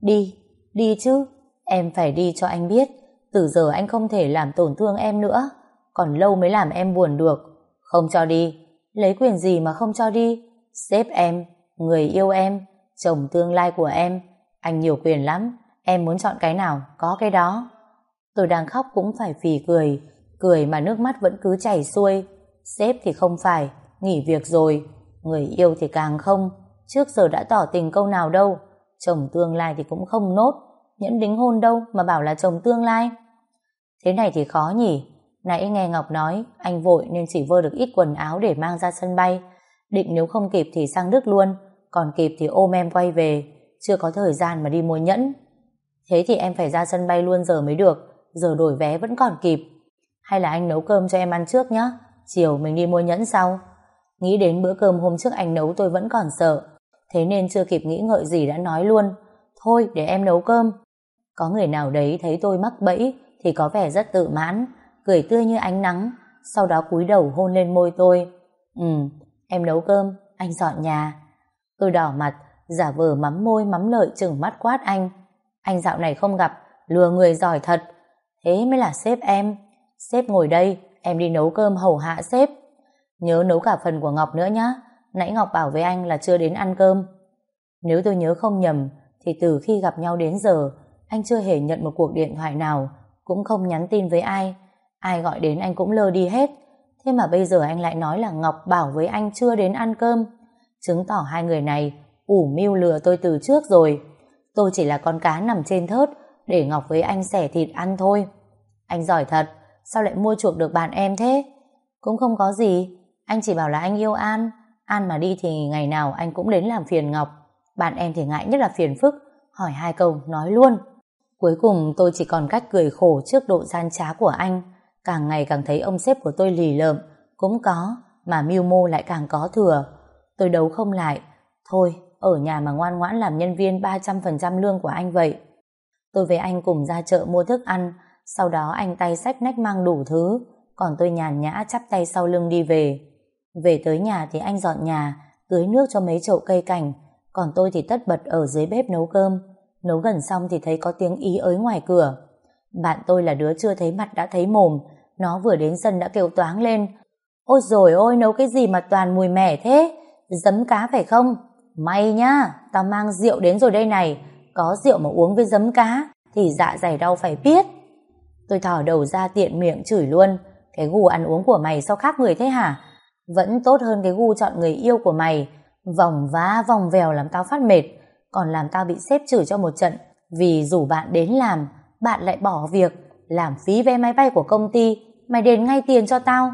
Đi, đi chứ. Em phải đi cho anh biết. Từ giờ anh không thể làm tổn thương em nữa. Còn lâu mới làm em buồn được. Không cho đi. Lấy quyền gì mà không cho đi? Sếp em, người yêu em, chồng tương lai của em. Anh nhiều quyền lắm. Em muốn chọn cái nào, có cái đó. Tôi đang khóc cũng phải phì cười. Cười mà nước mắt vẫn cứ chảy xuôi. Sếp thì không phải, nghỉ việc rồi. Người yêu thì càng không. Trước giờ đã tỏ tình câu nào đâu. Chồng tương lai thì cũng không nốt. Nhẫn đính hôn đâu mà bảo là chồng tương lai. Thế này thì khó nhỉ. Nãy nghe Ngọc nói anh vội nên chỉ vơ được ít quần áo để mang ra sân bay. Định nếu không kịp thì sang Đức luôn. Còn kịp thì ôm em quay về. Chưa có thời gian mà đi mua nhẫn. Thế thì em phải ra sân bay luôn giờ mới được. Giờ đổi vé vẫn còn kịp. Hay là anh nấu cơm cho em ăn trước nhé. Chiều mình đi mua nhẫn sau. Nghĩ đến bữa cơm hôm trước anh nấu tôi vẫn còn sợ. Thế nên chưa kịp nghĩ ngợi gì đã nói luôn. Thôi để em nấu cơm. Có người nào đấy thấy tôi mắc bẫy thì có vẻ rất tự mãn, cười tươi như ánh nắng, sau đó cúi đầu hôn lên môi tôi. Ừ, em nấu cơm, anh dọn nhà. Tôi đỏ mặt, giả vờ mắm môi mắm lợi chừng mắt quát anh. Anh dạo này không gặp, lừa người giỏi thật. Thế mới là sếp em. Sếp ngồi đây, em đi nấu cơm hầu hạ sếp. Nhớ nấu cả phần của Ngọc nữa nhá. Nãy Ngọc bảo với anh là chưa đến ăn cơm. Nếu tôi nhớ không nhầm, thì từ khi gặp nhau đến giờ, anh chưa hề nhận một cuộc điện thoại nào, cũng không nhắn tin với ai. Ai gọi đến anh cũng lơ đi hết. Thế mà bây giờ anh lại nói là Ngọc bảo với anh chưa đến ăn cơm. Chứng tỏ hai người này ủ mưu lừa tôi từ trước rồi. Tôi chỉ là con cá nằm trên thớt để Ngọc với anh xẻ thịt ăn thôi. Anh giỏi thật, sao lại mua chuộc được bạn em thế? Cũng không có gì, anh chỉ bảo là anh yêu An. An mà đi thì ngày nào anh cũng đến làm phiền Ngọc. Bạn em thì ngại nhất là phiền phức, hỏi hai câu nói luôn. Cuối cùng tôi chỉ còn cách cười khổ trước độ gian trá của anh. Càng ngày càng thấy ông sếp của tôi lì lợm, cũng có, mà mưu mô lại càng có thừa. Tôi đấu không lại. Thôi, ở nhà mà ngoan ngoãn làm nhân viên 300% lương của anh vậy. Tôi với anh cùng ra chợ mua thức ăn, sau đó anh tay sách nách mang đủ thứ, còn tôi nhàn nhã chắp tay sau lưng đi về. Về tới nhà thì anh dọn nhà, tưới nước cho mấy chậu cây cảnh, còn tôi thì tất bật ở dưới bếp nấu cơm. Nấu gần xong thì thấy có tiếng ý ới ngoài cửa. Bạn tôi là đứa chưa thấy mặt đã thấy mồm, nó vừa đến sân đã kêu toáng lên. Ôi rồi ôi, nấu cái gì mà toàn mùi mẻ thế? Giấm cá phải không? May nhá, tao mang rượu đến rồi đây này. Có rượu mà uống với giấm cá, thì dạ dày đau phải biết. Tôi thỏ đầu ra tiện miệng chửi luôn. Cái gu ăn uống của mày sao khác người thế hả? Vẫn tốt hơn cái gu chọn người yêu của mày. Vòng vá vòng vèo làm tao phát mệt. Còn làm tao bị xếp chửi cho một trận. Vì rủ bạn đến làm, bạn lại bỏ việc. Làm phí vé máy bay của công ty. Mày đền ngay tiền cho tao.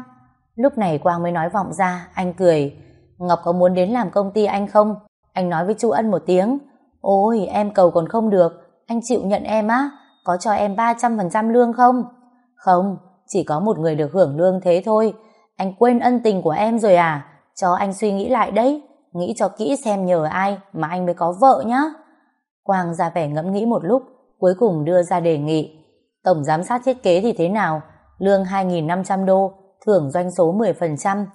Lúc này Quang mới nói vọng ra, anh cười. Ngọc có muốn đến làm công ty anh không? Anh nói với chú Ân một tiếng. Ôi, em cầu còn không được. Anh chịu nhận em á? Có cho em 300% lương không? Không, chỉ có một người được hưởng lương thế thôi. Anh quên ân tình của em rồi à? Cho anh suy nghĩ lại đấy. Nghĩ cho kỹ xem nhờ ai mà anh mới có vợ nhá. Quang ra vẻ ngẫm nghĩ một lúc, cuối cùng đưa ra đề nghị. Tổng giám sát thiết kế thì thế nào? Lương 2.500 đô, thưởng doanh số 10%.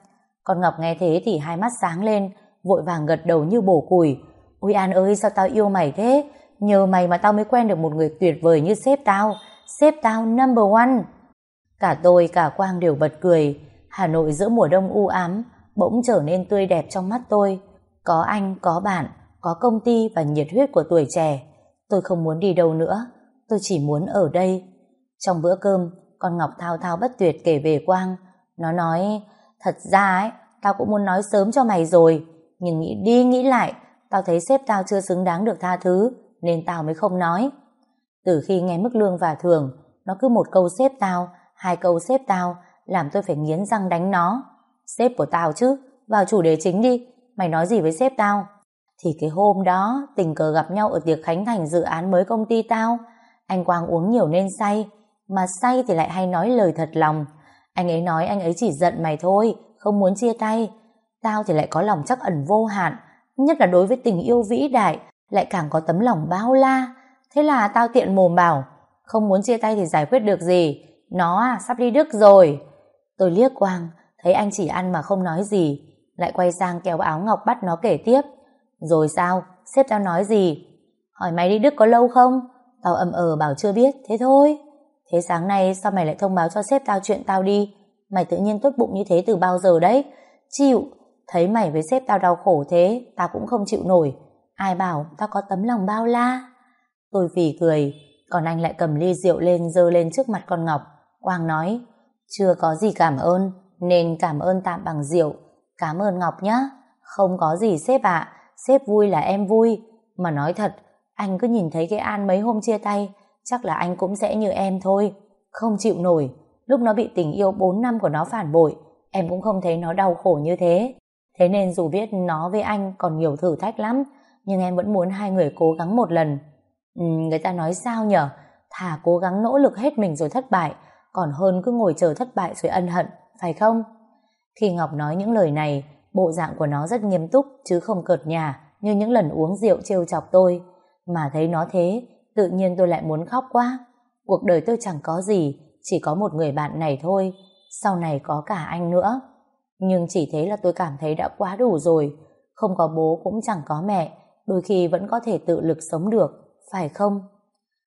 Con Ngọc nghe thế thì hai mắt sáng lên, vội vàng gật đầu như bổ củi. Ôi An ơi sao tao yêu mày thế? Nhờ mày mà tao mới quen được một người tuyệt vời như sếp tao. Sếp tao number one. Cả tôi cả Quang đều bật cười. Hà Nội giữa mùa đông u ám bỗng trở nên tươi đẹp trong mắt tôi. Có anh, có bạn, có công ty và nhiệt huyết của tuổi trẻ. Tôi không muốn đi đâu nữa. Tôi chỉ muốn ở đây. Trong bữa cơm, con Ngọc thao thao bất tuyệt kể về Quang. Nó nói, thật ra ấy, tao cũng muốn nói sớm cho mày rồi. Nhưng nghĩ đi nghĩ lại, tao thấy sếp tao chưa xứng đáng được tha thứ, nên tao mới không nói. Từ khi nghe mức lương và thưởng, nó cứ một câu sếp tao, hai câu sếp tao, làm tôi phải nghiến răng đánh nó. Sếp của tao chứ, vào chủ đề chính đi, mày nói gì với sếp tao? Thì cái hôm đó, tình cờ gặp nhau ở tiệc khánh thành dự án mới công ty tao, anh Quang uống nhiều nên say, mà say thì lại hay nói lời thật lòng. Anh ấy nói anh ấy chỉ giận mày thôi, không muốn chia tay. Tao thì lại có lòng chắc ẩn vô hạn, nhất là đối với tình yêu vĩ đại, lại càng có tấm lòng bao la. Thế là tao tiện mồm bảo, không muốn chia tay thì giải quyết được gì, nó à, sắp đi Đức rồi. Tôi liếc Quang, thấy anh chỉ ăn mà không nói gì, lại quay sang kéo áo Ngọc bắt nó kể tiếp. Rồi sao, sếp tao nói gì? Hỏi mày đi Đức có lâu không? Tao ầm ờ bảo chưa biết, thế thôi. Thế sáng nay sao mày lại thông báo cho sếp tao chuyện tao đi? Mày tự nhiên tốt bụng như thế từ bao giờ đấy? Chịu, thấy mày với sếp tao đau khổ thế, tao cũng không chịu nổi. Ai bảo tao có tấm lòng bao la? Tôi phì cười, còn anh lại cầm ly rượu lên dơ lên trước mặt con Ngọc. Quang nói, chưa có gì cảm ơn, nên cảm ơn tạm bằng rượu. Cảm ơn Ngọc nhá. Không có gì sếp ạ, sếp vui là em vui. Mà nói thật, anh cứ nhìn thấy cái An mấy hôm chia tay, chắc là anh cũng sẽ như em thôi. Không chịu nổi, lúc nó bị tình yêu 4 năm của nó phản bội, em cũng không thấy nó đau khổ như thế. Thế nên dù biết nó với anh còn nhiều thử thách lắm, nhưng em vẫn muốn hai người cố gắng một lần. Ừ, người ta nói sao nhở? Thà cố gắng nỗ lực hết mình rồi thất bại, còn hơn cứ ngồi chờ thất bại rồi ân hận, phải không? Khi Ngọc nói những lời này, bộ dạng của nó rất nghiêm túc chứ không cợt nhà như những lần uống rượu trêu chọc tôi. Mà thấy nó thế, tự nhiên tôi lại muốn khóc quá. Cuộc đời tôi chẳng có gì, chỉ có một người bạn này thôi, sau này có cả anh nữa. Nhưng chỉ thế là tôi cảm thấy đã quá đủ rồi, không có bố cũng chẳng có mẹ, đôi khi vẫn có thể tự lực sống được, phải không?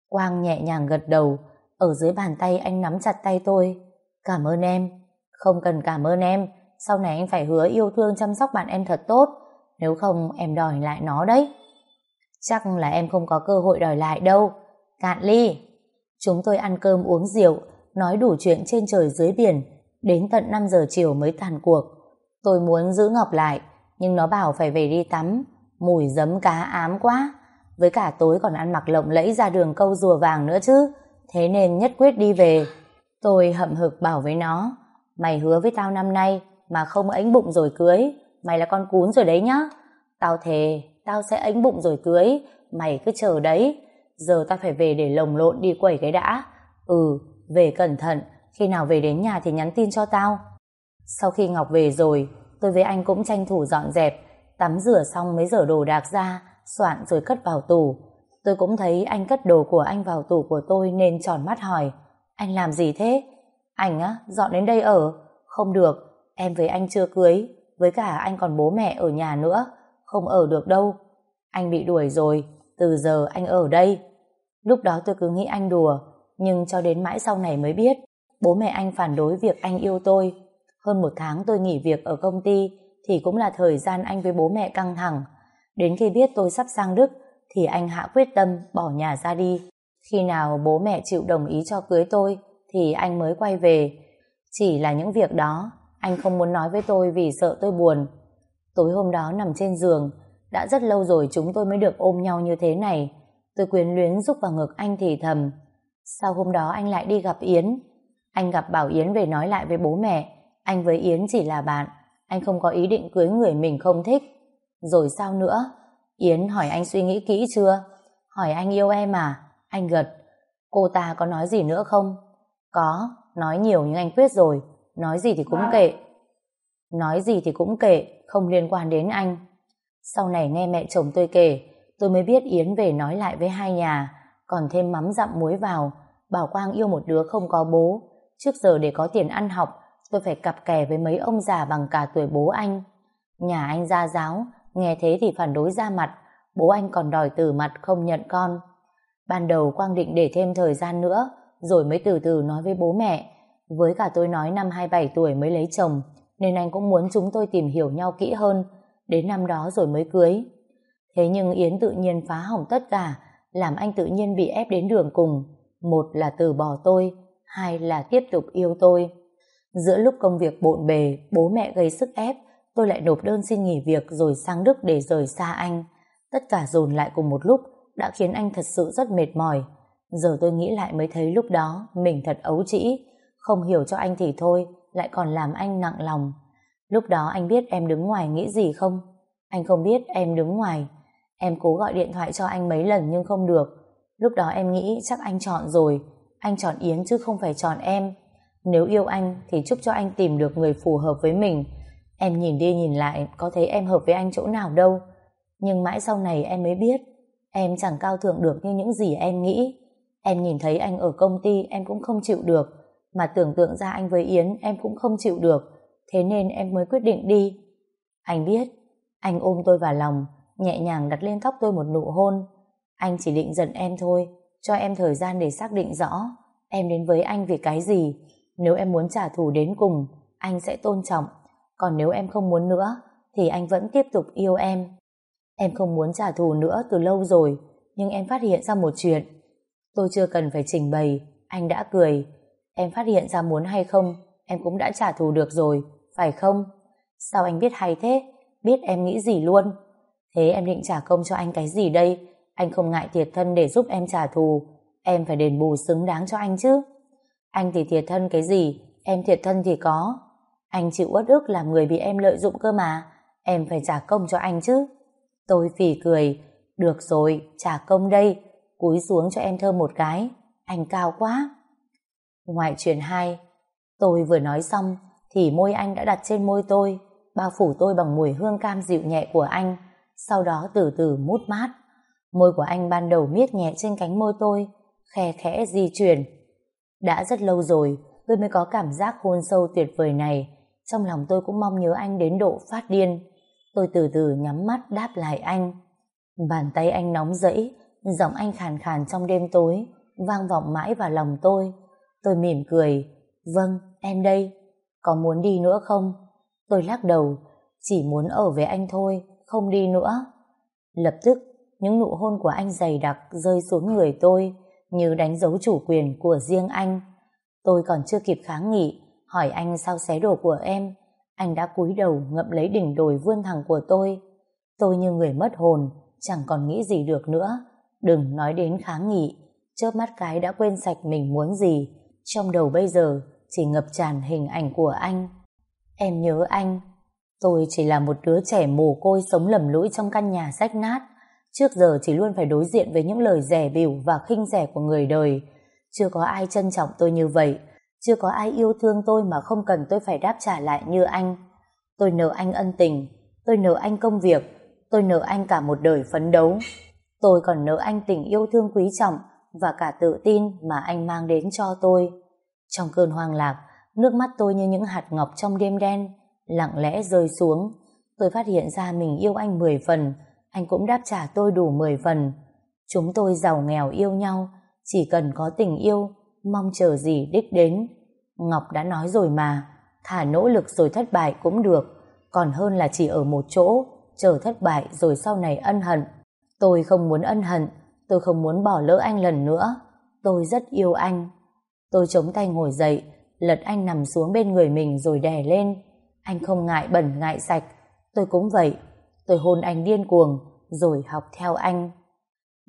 Quang nhẹ nhàng gật đầu, ở dưới bàn tay anh nắm chặt tay tôi. Cảm ơn em. Không cần cảm ơn em, sau này anh phải hứa yêu thương chăm sóc bạn em thật tốt, nếu không em đòi lại nó đấy. Chắc là em không có cơ hội đòi lại đâu. Cạn ly. Chúng tôi ăn cơm uống rượu, nói đủ chuyện trên trời dưới biển, đến tận 5 giờ chiều mới tàn cuộc. Tôi muốn giữ Ngọc lại, nhưng nó bảo phải về đi tắm, mùi giấm cá ám quá. Với cả tối còn ăn mặc lộng lẫy ra đường câu rùa vàng nữa chứ, thế nên nhất quyết đi về. Tôi hậm hực bảo với nó, mày hứa với tao năm nay mà không ánh bụng rồi cưới, mày là con cún rồi đấy nhá. Tao thề, tao sẽ ánh bụng rồi cưới, mày cứ chờ đấy. Giờ tao phải về để lồng lộn đi quẩy cái đã. Ừ, về cẩn thận, khi nào về đến nhà thì nhắn tin cho tao. Sau khi Ngọc về rồi, tôi với anh cũng tranh thủ dọn dẹp, tắm rửa xong mới dở đồ đạc ra, soạn rồi cất vào tủ. Tôi cũng thấy anh cất đồ của anh vào tủ của tôi nên tròn mắt hỏi, anh làm gì thế? Anh á, dọn đến đây ở? Không được, em với anh chưa cưới, với cả anh còn bố mẹ ở nhà nữa, không ở được đâu. Anh bị đuổi rồi, từ giờ anh ở đây. Lúc đó tôi cứ nghĩ anh đùa, nhưng cho đến mãi sau này mới biết, bố mẹ anh phản đối việc anh yêu tôi. Hơn một tháng tôi nghỉ việc ở công ty, thì cũng là thời gian anh với bố mẹ căng thẳng. Đến khi biết tôi sắp sang Đức, thì anh hạ quyết tâm bỏ nhà ra đi. Khi nào bố mẹ chịu đồng ý cho cưới tôi, thì anh mới quay về. Chỉ là những việc đó, anh không muốn nói với tôi vì sợ tôi buồn. Tối hôm đó nằm trên giường, đã rất lâu rồi chúng tôi mới được ôm nhau như thế này. Tôi quyến luyến rúc vào ngực anh thì thầm. Sau hôm đó anh lại đi gặp Yến. Anh gặp Bảo Yến về nói lại với bố mẹ. Anh với Yến chỉ là bạn. Anh không có ý định cưới người mình không thích. Rồi sao nữa? Yến hỏi anh suy nghĩ kỹ chưa? Hỏi anh yêu em à? Anh gật. Cô ta có nói gì nữa không? Có, nói nhiều nhưng anh quyết rồi. Nói gì thì cũng kệ. Nói gì thì cũng kệ, không liên quan đến anh. Sau này nghe mẹ chồng tôi kể, tôi mới biết Yến về nói lại với hai nhà, còn thêm mắm dặm muối vào. Bảo Quang yêu một đứa không có bố. Trước giờ để có tiền ăn học, tôi phải cặp kè với mấy ông già bằng cả tuổi bố anh. Nhà anh ra giáo, nghe thế thì phản đối ra mặt, bố anh còn đòi từ mặt không nhận con. Ban đầu Quang định để thêm thời gian nữa, rồi mới từ từ nói với bố mẹ. Với cả tôi nói năm 27 tuổi mới lấy chồng, nên anh cũng muốn chúng tôi tìm hiểu nhau kỹ hơn, đến năm đó rồi mới cưới. Thế nhưng Yến tự nhiên phá hỏng tất cả, làm anh tự nhiên bị ép đến đường cùng. Một là từ bỏ tôi, hai là tiếp tục yêu tôi. Giữa lúc công việc bộn bề, bố mẹ gây sức ép, tôi lại nộp đơn xin nghỉ việc rồi sang Đức để rời xa anh. Tất cả dồn lại cùng một lúc đã khiến anh thật sự rất mệt mỏi. Giờ tôi nghĩ lại mới thấy lúc đó mình thật ấu trĩ, không hiểu cho anh thì thôi, lại còn làm anh nặng lòng. Lúc đó anh biết em đứng ngoài nghĩ gì không? Anh không biết em đứng ngoài. Em cố gọi điện thoại cho anh mấy lần nhưng không được. Lúc đó em nghĩ chắc anh chọn rồi. Anh chọn Yến chứ không phải chọn em. Nếu yêu anh thì chúc cho anh tìm được người phù hợp với mình. Em nhìn đi nhìn lại, có thấy em hợp với anh chỗ nào đâu. Nhưng mãi sau này em mới biết, em chẳng cao thượng được như những gì em nghĩ. Em nhìn thấy anh ở công ty, em cũng không chịu được. Mà tưởng tượng ra anh với Yến em cũng không chịu được. Thế nên em mới quyết định đi. Anh biết, anh ôm tôi vào lòng, nhẹ nhàng đặt lên tóc tôi một nụ hôn. Anh chỉ định giận em thôi, cho em thời gian để xác định rõ em đến với anh vì cái gì. Nếu em muốn trả thù đến cùng, anh sẽ tôn trọng. Còn nếu em không muốn nữa, thì anh vẫn tiếp tục yêu em. Em không muốn trả thù nữa từ lâu rồi, nhưng em phát hiện ra một chuyện. Tôi chưa cần phải trình bày, anh đã cười. Em phát hiện ra muốn hay không, em cũng đã trả thù được rồi, phải không? Sao anh biết hay thế? Biết em nghĩ gì luôn? Thế em định trả công cho anh cái gì đây? Anh không ngại thiệt thân để giúp em trả thù. Em phải đền bù xứng đáng cho anh chứ. Anh thì thiệt thân cái gì? Em thiệt thân thì có. Anh chịu uất ức làm người bị em lợi dụng cơ mà. Em phải trả công cho anh chứ. Tôi phỉ cười. Được rồi, trả công đây. Cúi xuống cho em thơm một cái. Anh cao quá ngoại truyền hai, tôi vừa nói xong thì môi anh đã đặt trên môi tôi, bao phủ tôi bằng mùi hương cam dịu nhẹ của anh, sau đó từ từ mút mát. Môi của anh ban đầu miết nhẹ trên cánh môi tôi, khe khẽ di chuyển. Đã rất lâu rồi, tôi mới có cảm giác hôn sâu tuyệt vời này. Trong lòng tôi cũng mong nhớ anh đến độ phát điên. Tôi từ từ nhắm mắt đáp lại anh. Bàn tay anh nóng rẫy, giọng anh khàn khàn trong đêm tối, vang vọng mãi vào lòng tôi. Tôi mỉm cười. Vâng, em đây. Có muốn đi nữa không? Tôi lắc đầu. Chỉ muốn ở với anh thôi, không đi nữa. Lập tức, những nụ hôn của anh dày đặc rơi xuống người tôi, như đánh dấu chủ quyền của riêng anh. Tôi còn chưa kịp kháng nghị, hỏi anh sao xé đồ của em. Anh đã cúi đầu ngậm lấy đỉnh đồi vươn thẳng của tôi. Tôi như người mất hồn, chẳng còn nghĩ gì được nữa. Đừng nói đến kháng nghị, chớp mắt cái đã quên sạch mình muốn gì. Trong đầu bây giờ chỉ ngập tràn hình ảnh của anh. Em nhớ anh. Tôi chỉ là một đứa trẻ mồ côi sống lầm lũi trong căn nhà rách nát. Trước giờ chỉ luôn phải đối diện với những lời rẻ bỉu và khinh rẻ của người đời. Chưa có ai trân trọng tôi như vậy. Chưa có ai yêu thương tôi mà không cần tôi phải đáp trả lại như anh. Tôi nợ anh ân tình. Tôi nợ anh công việc. Tôi nợ anh cả một đời phấn đấu. Tôi còn nợ anh tình yêu thương quý trọng và cả tự tin mà anh mang đến cho tôi. Trong cơn hoang lạc, nước mắt tôi như những hạt ngọc trong đêm đen, lặng lẽ rơi xuống. Tôi phát hiện ra mình yêu anh 10 phần, anh cũng đáp trả tôi đủ 10 phần. Chúng tôi giàu nghèo yêu nhau, chỉ cần có tình yêu, mong chờ gì đích đến. Ngọc đã nói rồi mà, thả nỗ lực rồi thất bại cũng được, còn hơn là chỉ ở một chỗ, chờ thất bại rồi sau này ân hận. Tôi không muốn ân hận, tôi không muốn bỏ lỡ anh lần nữa. Tôi rất yêu anh. Tôi chống tay ngồi dậy, lật anh nằm xuống bên người mình rồi đè lên. Anh không ngại bẩn ngại sạch, tôi cũng vậy. Tôi hôn anh điên cuồng, rồi học theo anh.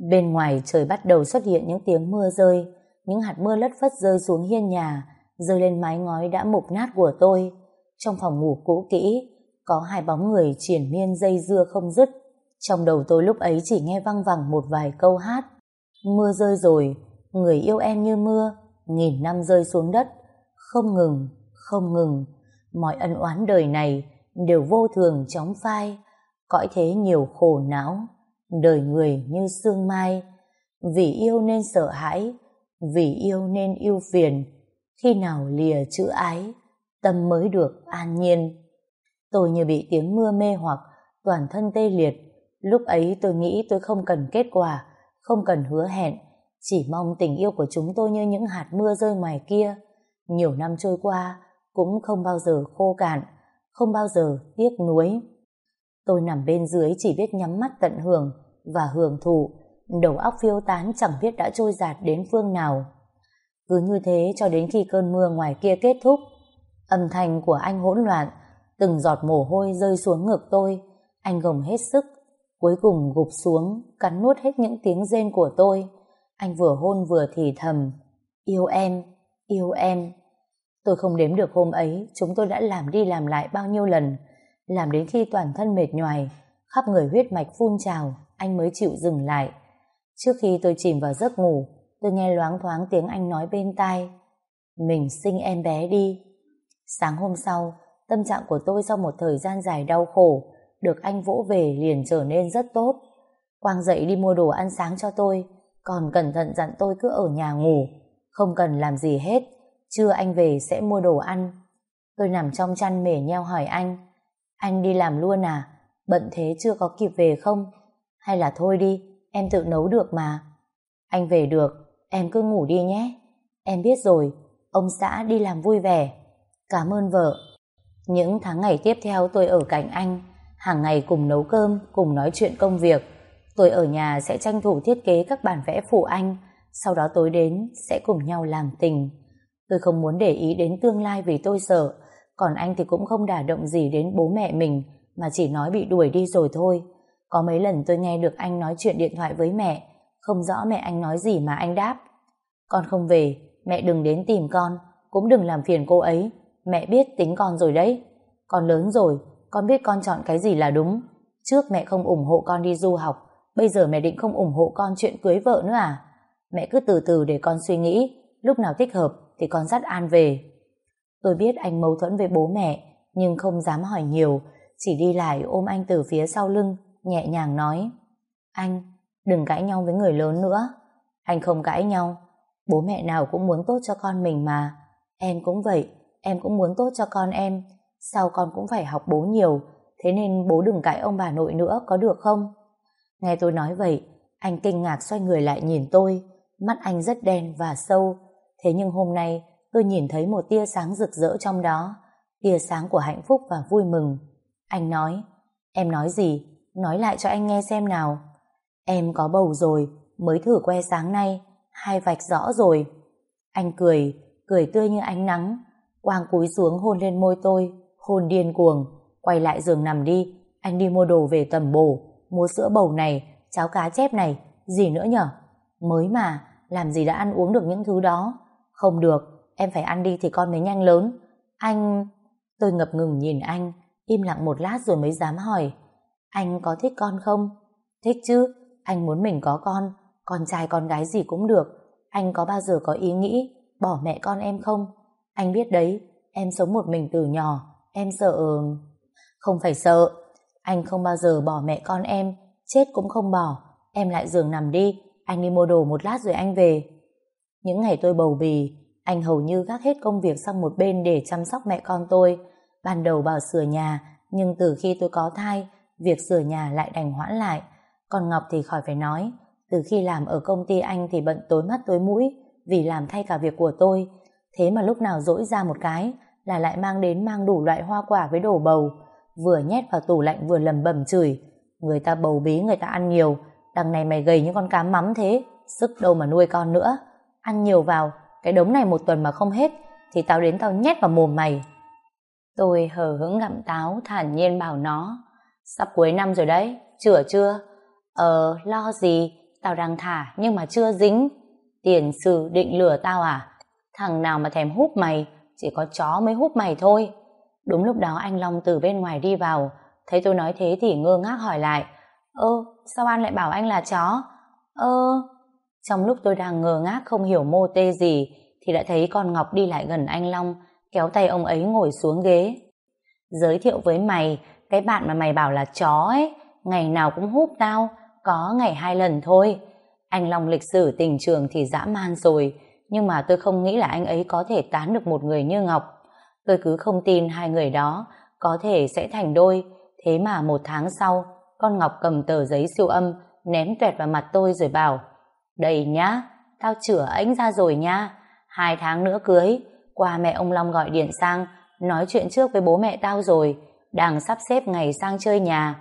Bên ngoài trời bắt đầu xuất hiện những tiếng mưa rơi, những hạt mưa lất phất rơi xuống hiên nhà, rơi lên mái ngói đã mục nát của tôi. Trong phòng ngủ cũ kỹ, có hai bóng người triển miên dây dưa không dứt. Trong đầu tôi lúc ấy chỉ nghe văng vẳng một vài câu hát. Mưa rơi rồi, người yêu em như mưa, nghìn năm rơi xuống đất, không ngừng, không ngừng. Mọi ân oán đời này đều vô thường chóng phai, cõi thế nhiều khổ não, đời người như sương mai. Vì yêu nên sợ hãi, vì yêu nên yêu phiền, khi nào lìa chữ ái, tâm mới được an nhiên. Tôi như bị tiếng mưa mê hoặc, toàn thân tê liệt. Lúc ấy tôi nghĩ tôi không cần kết quả, không cần hứa hẹn, chỉ mong tình yêu của chúng tôi như những hạt mưa rơi ngoài kia. Nhiều năm trôi qua, cũng không bao giờ khô cạn, không bao giờ tiếc nuối. Tôi nằm bên dưới chỉ biết nhắm mắt tận hưởng và hưởng thụ, đầu óc phiêu tán chẳng biết đã trôi giạt đến phương nào. Cứ như thế cho đến khi cơn mưa ngoài kia kết thúc, âm thanh của anh hỗn loạn, từng giọt mồ hôi rơi xuống ngực tôi, anh gồng hết sức, cuối cùng gục xuống, cắn nuốt hết những tiếng rên của tôi. Anh vừa hôn vừa thì thầm, yêu em, yêu em. Tôi không đếm được hôm ấy, chúng tôi đã làm đi làm lại bao nhiêu lần, làm đến khi toàn thân mệt nhoài, khắp người huyết mạch phun trào, anh mới chịu dừng lại. Trước khi tôi chìm vào giấc ngủ, tôi nghe loáng thoáng tiếng anh nói bên tai, mình sinh em bé đi. Sáng hôm sau, tâm trạng của tôi sau một thời gian dài đau khổ, được anh vỗ về liền trở nên rất tốt. Quang dậy đi mua đồ ăn sáng cho tôi, còn cẩn thận dặn tôi cứ ở nhà ngủ, không cần làm gì hết, trưa anh về sẽ mua đồ ăn. Tôi nằm trong chăn mể nheo hỏi anh, anh đi làm luôn à? Bận thế chưa có kịp về không? Hay là thôi đi, em tự nấu được mà. Anh về được, em cứ ngủ đi nhé. Em biết rồi, ông xã đi làm vui vẻ. Cảm ơn vợ. Những tháng ngày tiếp theo tôi ở cạnh anh, hàng ngày cùng nấu cơm, cùng nói chuyện công việc. Tôi ở nhà sẽ tranh thủ thiết kế các bản vẽ phụ anh, sau đó tối đến sẽ cùng nhau làm tình. Tôi không muốn để ý đến tương lai vì tôi sợ, còn anh thì cũng không đả động gì đến bố mẹ mình, mà chỉ nói bị đuổi đi rồi thôi. Có mấy lần tôi nghe được anh nói chuyện điện thoại với mẹ, không rõ mẹ anh nói gì mà anh đáp. Con không về, mẹ đừng đến tìm con, cũng đừng làm phiền cô ấy, mẹ biết tính con rồi đấy. Con lớn rồi, con biết con chọn cái gì là đúng. Trước mẹ không ủng hộ con đi du học, bây giờ mẹ định không ủng hộ con chuyện cưới vợ nữa à? Mẹ cứ từ từ để con suy nghĩ, lúc nào thích hợp thì con dắt An về. Tôi biết anh mâu thuẫn với bố mẹ, nhưng không dám hỏi nhiều, chỉ đi lại ôm anh từ phía sau lưng, nhẹ nhàng nói. Anh, đừng cãi nhau với người lớn nữa. Anh không cãi nhau, bố mẹ nào cũng muốn tốt cho con mình mà. Em cũng vậy, em cũng muốn tốt cho con em. Sau con cũng phải học bố nhiều, thế nên bố đừng cãi ông bà nội nữa, có được không? Nghe tôi nói vậy, anh kinh ngạc xoay người lại nhìn tôi, mắt anh rất đen và sâu. Thế nhưng hôm nay, tôi nhìn thấy một tia sáng rực rỡ trong đó, tia sáng của hạnh phúc và vui mừng. Anh nói, em nói gì? Nói lại cho anh nghe xem nào. Em có bầu rồi, mới thử que sáng nay, hai vạch rõ rồi. Anh cười, cười tươi như ánh nắng. Quang cúi xuống hôn lên môi tôi, hôn điên cuồng. Quay lại giường nằm đi, anh đi mua đồ về tầm bổ, mua sữa bầu này, cháo cá chép này, gì nữa nhở? Mới mà, làm gì đã ăn uống được những thứ đó? Không được, em phải ăn đi thì con mới nhanh lớn. Anh... Tôi ngập ngừng nhìn anh, im lặng một lát rồi mới dám hỏi. Anh có thích con không? Thích chứ, anh muốn mình có con, con trai con gái gì cũng được. Anh có bao giờ có ý nghĩ bỏ mẹ con em không? Anh biết đấy, em sống một mình từ nhỏ, em sợ... Không phải sợ, anh không bao giờ bỏ mẹ con em, chết cũng không bỏ. Em lại giường nằm đi, anh đi mua đồ một lát rồi anh về. Những ngày tôi bầu bì, anh hầu như gác hết công việc sang một bên để chăm sóc mẹ con tôi, Ban đầu bảo sửa nhà, nhưng từ khi tôi có thai, việc sửa nhà lại đành hoãn lại. Còn Ngọc thì khỏi phải nói, từ khi làm ở công ty anh thì bận tối mắt tối mũi, vì làm thay cả việc của tôi. Thế mà lúc nào dỗi ra một cái là lại mang đến mang đủ loại hoa quả với đồ bầu, vừa nhét vào tủ lạnh vừa lầm bầm chửi. Người ta bầu bí người ta ăn nhiều, đằng này mày gầy như con cá mắm thế, sức đâu mà nuôi con nữa. Ăn nhiều vào, cái đống này một tuần mà không hết, thì tao đến tao nhét vào mồm mày. Tôi hờ hững gặm táo thản nhiên bảo nó Sắp cuối năm rồi đấy, chữa chưa? Ờ, lo gì, tao đang thả nhưng mà chưa dính. Tiền sử định lừa tao à? Thằng nào mà thèm hút mày, chỉ có chó mới hút mày thôi. Đúng lúc đó anh Long từ bên ngoài đi vào, thấy tôi nói thế thì ngơ ngác hỏi lại. Ơ, sao anh lại bảo anh là chó? Ơ... Trong lúc tôi đang ngơ ngác không hiểu mô tê gì, thì đã thấy con Ngọc đi lại gần anh Long, kéo tay ông ấy ngồi xuống ghế. Giới thiệu với mày, cái bạn mà mày bảo là chó ấy, ngày nào cũng hút tao, có ngày hai lần thôi. Anh Long lịch sử tình trường thì dã man rồi, nhưng mà tôi không nghĩ là anh ấy có thể tán được một người như Ngọc. Tôi cứ không tin hai người đó có thể sẽ thành đôi, thế mà một tháng sau, con Ngọc cầm tờ giấy siêu âm, ném tuẹt vào mặt tôi rồi bảo, đây nhá, tao chữa anh ra rồi nha, hai tháng nữa cưới, qua mẹ ông Long gọi điện sang, nói chuyện trước với bố mẹ tao rồi, đang sắp xếp ngày sang chơi nhà.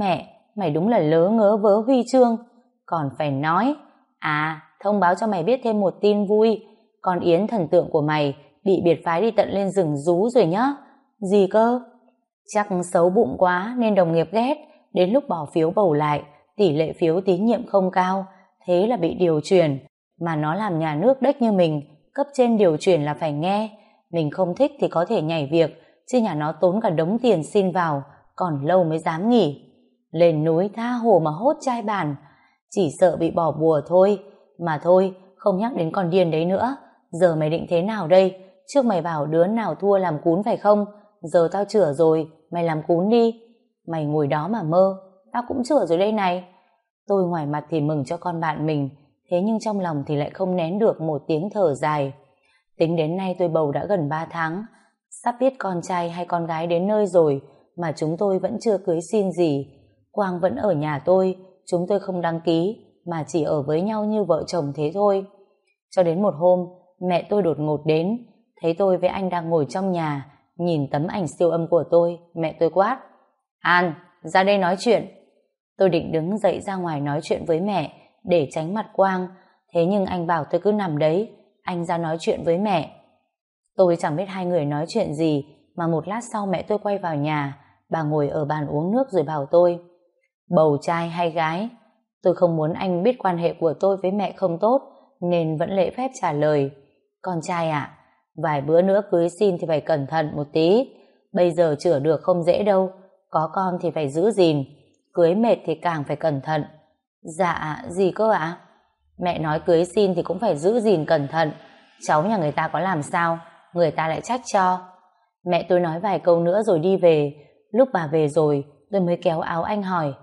Mẹ, mày đúng là lớ ngớ vớ huy chương, còn phải nói, à, thông báo cho mày biết thêm một tin vui, con Yến thần tượng của mày bị biệt phái đi tận lên rừng rú rồi nhá. Gì cơ? Chắc xấu bụng quá nên đồng nghiệp ghét, đến lúc bỏ phiếu bầu lại, tỷ lệ phiếu tín nhiệm không cao, thế là bị điều chuyển. Mà nó làm nhà nước đếch như mình, cấp trên điều chuyển là phải nghe. Mình không thích thì có thể nhảy việc, chứ nhà nó tốn cả đống tiền xin vào, còn lâu mới dám nghỉ. Lên núi tha hồ mà hốt chai bàn, chỉ sợ bị bỏ bùa thôi. Mà thôi, không nhắc đến con điên đấy nữa. Giờ mày định thế nào đây? Trước mày bảo đứa nào thua làm cún phải không? Giờ tao chữa rồi, mày làm cún đi. Mày ngồi đó mà mơ, tao cũng chữa rồi đây này. Tôi ngoài mặt thì mừng cho con bạn mình, thế nhưng trong lòng thì lại không nén được một tiếng thở dài. Tính đến nay tôi bầu đã gần 3 tháng, sắp biết con trai hay con gái đến nơi rồi mà chúng tôi vẫn chưa cưới xin gì. Quang vẫn ở nhà tôi, chúng tôi không đăng ký, mà chỉ ở với nhau như vợ chồng thế thôi. Cho đến một hôm, mẹ tôi đột ngột đến, thấy tôi với anh đang ngồi trong nhà, nhìn tấm ảnh siêu âm của tôi, mẹ tôi quát. An, ra đây nói chuyện. Tôi định đứng dậy ra ngoài nói chuyện với mẹ, để tránh mặt Quang, thế nhưng anh bảo tôi cứ nằm đấy, anh ra nói chuyện với mẹ. Tôi chẳng biết hai người nói chuyện gì, mà một lát sau mẹ tôi quay vào nhà, bà ngồi ở bàn uống nước rồi bảo tôi, bầu trai hay gái? Tôi không muốn anh biết quan hệ của tôi với mẹ không tốt, nên vẫn lễ phép trả lời. Con trai ạ, vài bữa nữa cưới xin thì phải cẩn thận một tí. Bây giờ chữa được không dễ đâu, có con thì phải giữ gìn, cưới mệt thì càng phải cẩn thận. Dạ, gì cơ ạ? Mẹ nói cưới xin thì cũng phải giữ gìn cẩn thận. Cháu nhà người ta có làm sao, người ta lại trách cho. Mẹ tôi nói vài câu nữa rồi đi về. Lúc bà về rồi, tôi mới kéo áo anh hỏi.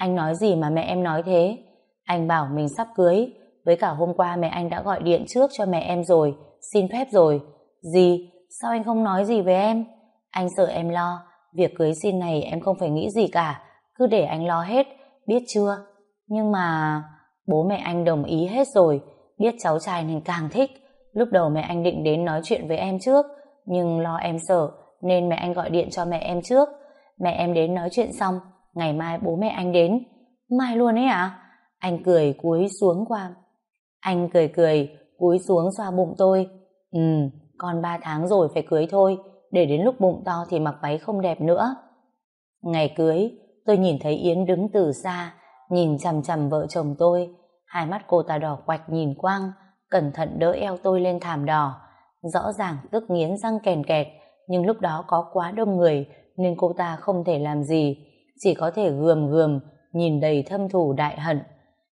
Anh nói gì mà mẹ em nói thế? Anh bảo mình sắp cưới, với cả hôm qua mẹ anh đã gọi điện trước cho mẹ em rồi, xin phép rồi. Gì? Sao anh không nói gì với em? Anh sợ em lo, việc cưới xin này em không phải nghĩ gì cả, cứ để anh lo hết, biết chưa? Nhưng mà... Bố mẹ anh đồng ý hết rồi, biết cháu trai nên càng thích. Lúc đầu mẹ anh định đến nói chuyện với em trước, nhưng lo em sợ, nên mẹ anh gọi điện cho mẹ em trước. Mẹ em đến nói chuyện xong, ngày mai bố mẹ anh đến. Mai luôn ấy à? Anh cười cúi xuống qua. Anh cười cười, cúi xuống xoa bụng tôi. Ừ, còn 3 tháng rồi phải cưới thôi, để đến lúc bụng to thì mặc váy không đẹp nữa. Ngày cưới, tôi nhìn thấy Yến đứng từ xa, nhìn chằm chằm vợ chồng tôi. Hai mắt cô ta đỏ quạch nhìn quang, cẩn thận đỡ eo tôi lên thảm đỏ. Rõ ràng tức nghiến răng kèn kẹt, nhưng lúc đó có quá đông người nên cô ta không thể làm gì chỉ có thể gườm gườm, nhìn đầy thâm thủ đại hận.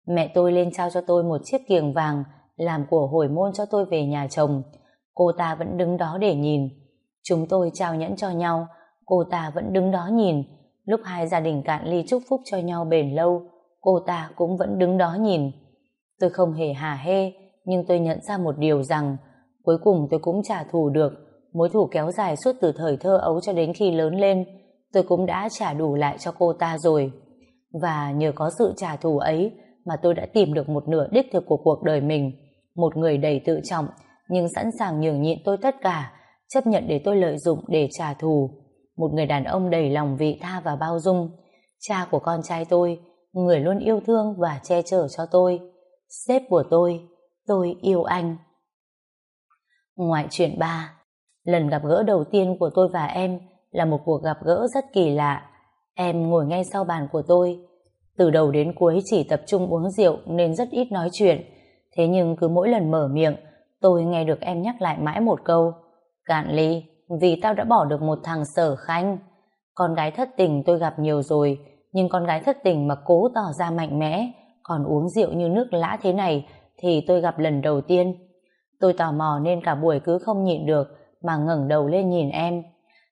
Mẹ tôi lên trao cho tôi một chiếc kiềng vàng, làm của hồi môn cho tôi về nhà chồng. Cô ta vẫn đứng đó để nhìn. Chúng tôi trao nhẫn cho nhau, cô ta vẫn đứng đó nhìn. Lúc hai gia đình cạn ly chúc phúc cho nhau bền lâu, cô ta cũng vẫn đứng đó nhìn. Tôi không hề hà hê, nhưng tôi nhận ra một điều rằng cuối cùng tôi cũng trả thù được mối thù kéo dài suốt từ thời thơ ấu cho đến khi lớn lên, tôi cũng đã trả đủ lại cho cô ta rồi. Và nhờ có sự trả thù ấy mà tôi đã tìm được một nửa đích thực của cuộc đời mình, một người đầy tự trọng nhưng sẵn sàng nhường nhịn tôi tất cả, chấp nhận để tôi lợi dụng để trả thù. Một người đàn ông đầy lòng vị tha và bao dung, cha của con trai tôi, người luôn yêu thương và che chở cho tôi. Sếp của tôi, tôi yêu anh. Ngoại chuyện 3 Lần gặp gỡ đầu tiên của tôi và em là một cuộc gặp gỡ rất kỳ lạ. Em ngồi ngay sau bàn của tôi. Từ đầu đến cuối chỉ tập trung uống rượu nên rất ít nói chuyện. Thế nhưng cứ mỗi lần mở miệng, tôi nghe được em nhắc lại mãi một câu. Cạn ly, vì tao đã bỏ được một thằng sở khanh. Con gái thất tình tôi gặp nhiều rồi, nhưng con gái thất tình mà cố tỏ ra mạnh mẽ, còn uống rượu như nước lã thế này thì tôi gặp lần đầu tiên. Tôi tò mò nên cả buổi cứ không nhịn được mà ngẩng đầu lên nhìn em.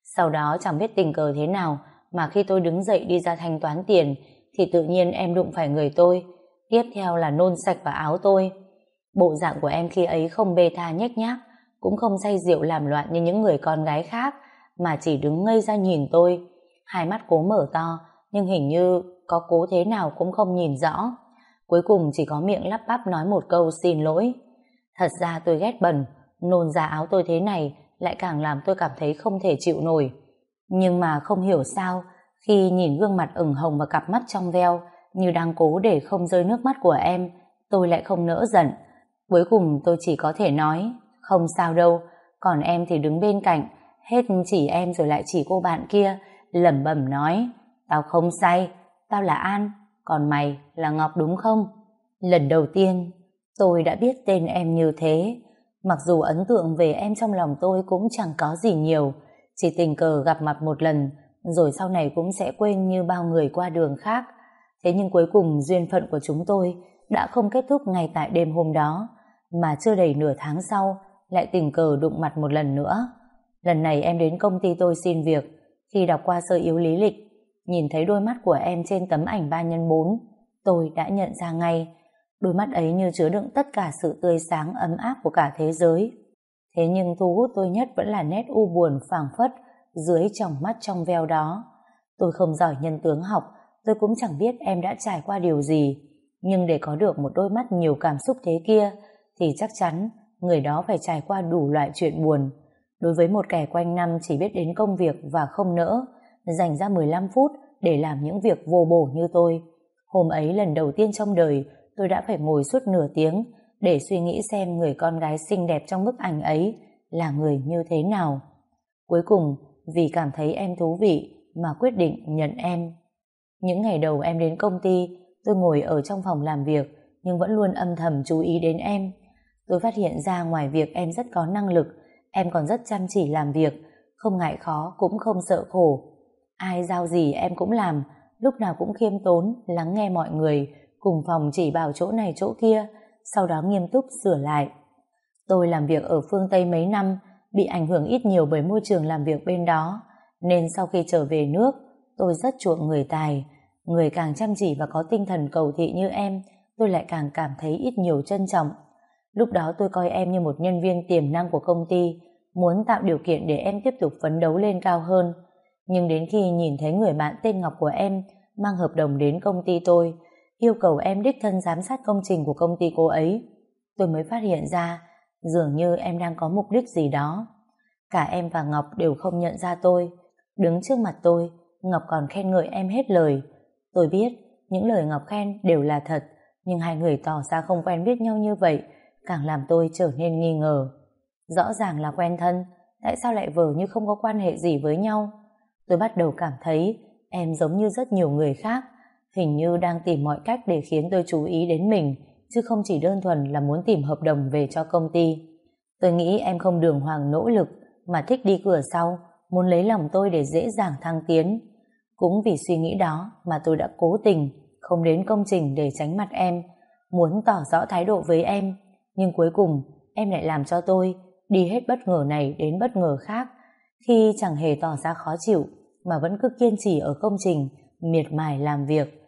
Sau đó chẳng biết tình cờ thế nào mà khi tôi đứng dậy đi ra thanh toán tiền thì tự nhiên em đụng phải người tôi. Tiếp theo là nôn sạch vào áo tôi. Bộ dạng của em khi ấy không bê tha nhếch nhác, cũng không say rượu làm loạn như những người con gái khác, mà chỉ đứng ngây ra nhìn tôi. Hai mắt cố mở to, nhưng hình như có cố thế nào cũng không nhìn rõ. Cuối cùng chỉ có miệng lắp bắp nói một câu xin lỗi. Thật ra tôi ghét bẩn, nôn ra áo tôi thế này lại càng làm tôi cảm thấy không thể chịu nổi. Nhưng mà không hiểu sao, khi nhìn gương mặt ửng hồng và cặp mắt trong veo, như đang cố để không rơi nước mắt của em, tôi lại không nỡ giận. Cuối cùng tôi chỉ có thể nói, không sao đâu, còn em thì đứng bên cạnh, hết chỉ em rồi lại chỉ cô bạn kia, lẩm bẩm nói, tao không say, tao là An, còn mày là Ngọc đúng không? Lần đầu tiên, tôi đã biết tên em như thế, mặc dù ấn tượng về em trong lòng tôi cũng chẳng có gì nhiều, chỉ tình cờ gặp mặt một lần, rồi sau này cũng sẽ quên như bao người qua đường khác. Thế nhưng cuối cùng duyên phận của chúng tôi đã không kết thúc ngay tại đêm hôm đó, mà chưa đầy nửa tháng sau lại tình cờ đụng mặt một lần nữa. Lần này em đến công ty tôi xin việc, khi đọc qua sơ yếu lý lịch, nhìn thấy đôi mắt của em trên tấm ảnh 3 x 4, tôi đã nhận ra ngay, đôi mắt ấy như chứa đựng tất cả sự tươi sáng ấm áp của cả thế giới. Thế nhưng thu hút tôi nhất vẫn là nét u buồn phảng phất dưới tròng mắt trong veo đó. Tôi không giỏi nhân tướng học, tôi cũng chẳng biết em đã trải qua điều gì, nhưng để có được một đôi mắt nhiều cảm xúc thế kia, thì chắc chắn người đó phải trải qua đủ loại chuyện buồn. Đối với một kẻ quanh năm chỉ biết đến công việc và không nỡ, dành ra 15 phút để làm những việc vô bổ như tôi. Hôm ấy lần đầu tiên trong đời tôi đã phải ngồi suốt nửa tiếng để suy nghĩ xem người con gái xinh đẹp trong bức ảnh ấy là người như thế nào. Cuối cùng, vì cảm thấy em thú vị mà quyết định nhận em. Những ngày đầu em đến công ty, tôi ngồi ở trong phòng làm việc nhưng vẫn luôn âm thầm chú ý đến em. Tôi phát hiện ra ngoài việc em rất có năng lực, em còn rất chăm chỉ làm việc, không ngại khó cũng không sợ khổ. Ai giao gì em cũng làm, lúc nào cũng khiêm tốn, lắng nghe mọi người, cùng phòng chỉ bảo chỗ này chỗ kia, sau đó nghiêm túc sửa lại. Tôi làm việc ở phương Tây mấy năm, bị ảnh hưởng ít nhiều bởi môi trường làm việc bên đó, nên sau khi trở về nước, tôi rất chuộng người tài. Người càng chăm chỉ và có tinh thần cầu thị như em, tôi lại càng cảm thấy ít nhiều trân trọng. Lúc đó tôi coi em như một nhân viên tiềm năng của công ty, muốn tạo điều kiện để em tiếp tục phấn đấu lên cao hơn. Nhưng đến khi nhìn thấy người bạn tên Ngọc của em mang hợp đồng đến công ty tôi, yêu cầu em đích thân giám sát công trình của công ty cô ấy, tôi mới phát hiện ra dường như em đang có mục đích gì đó. Cả em và Ngọc đều không nhận ra tôi. Đứng trước mặt tôi, Ngọc còn khen ngợi em hết lời. Tôi biết những lời Ngọc khen đều là thật, nhưng hai người tỏ ra không quen biết nhau như vậy càng làm tôi trở nên nghi ngờ. Rõ ràng là quen thân, tại sao lại vờ như không có quan hệ gì với nhau? Tôi bắt đầu cảm thấy em giống như rất nhiều người khác, hình như đang tìm mọi cách để khiến tôi chú ý đến mình, chứ không chỉ đơn thuần là muốn tìm hợp đồng về cho công ty. Tôi nghĩ em không đường hoàng nỗ lực, mà thích đi cửa sau, muốn lấy lòng tôi để dễ dàng thăng tiến. Cũng vì suy nghĩ đó mà tôi đã cố tình không đến công trình để tránh mặt em, muốn tỏ rõ thái độ với em, nhưng cuối cùng em lại làm cho tôi đi hết bất ngờ này đến bất ngờ khác, khi chẳng hề tỏ ra khó chịu, mà vẫn cứ kiên trì ở công trình, miệt mài làm việc.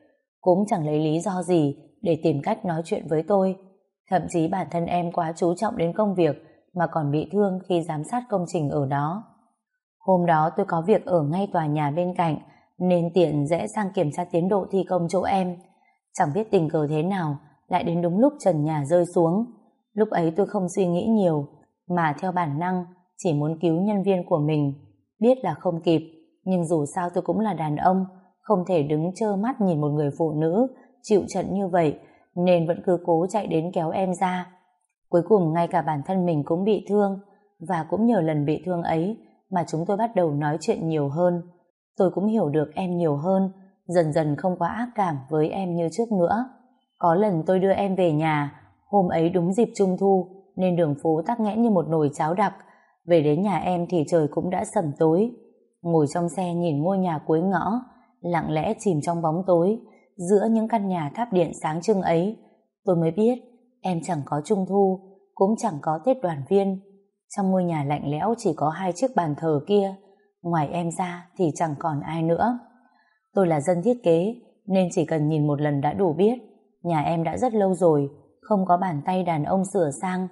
Cũng chẳng lấy lý do gì để tìm cách nói chuyện với tôi. Thậm chí bản thân em quá chú trọng đến công việc, mà còn bị thương khi giám sát công trình ở đó. Hôm đó tôi có việc ở ngay tòa nhà bên cạnh nên tiện dễ sang kiểm tra tiến độ thi công chỗ em. Chẳng biết tình cờ thế nào lại đến đúng lúc trần nhà rơi xuống. Lúc ấy tôi không suy nghĩ nhiều mà theo bản năng chỉ muốn cứu nhân viên của mình. Biết là không kịp nhưng dù sao tôi cũng là đàn ông không thể đứng trơ mắt nhìn một người phụ nữ chịu trận như vậy nên vẫn cứ cố chạy đến kéo em ra. Cuối cùng ngay cả bản thân mình cũng bị thương và cũng nhờ lần bị thương ấy mà chúng tôi bắt đầu nói chuyện nhiều hơn. Tôi cũng hiểu được em nhiều hơn, dần dần không quá ác cảm với em như trước nữa. Có lần tôi đưa em về nhà, hôm ấy đúng dịp trung thu nên đường phố tắc nghẽn như một nồi cháo đặc. Về đến nhà em thì trời cũng đã sầm tối. Ngồi trong xe nhìn ngôi nhà cuối ngõ, lặng lẽ chìm trong bóng tối, giữa những căn nhà tháp điện sáng trưng ấy, tôi mới biết em chẳng có trung thu, cũng chẳng có Tết đoàn viên. Trong ngôi nhà lạnh lẽo chỉ có hai chiếc bàn thờ kia, ngoài em ra thì chẳng còn ai nữa. Tôi là dân thiết kế, nên chỉ cần nhìn một lần đã đủ biết, nhà em đã rất lâu rồi, không có bàn tay đàn ông sửa sang.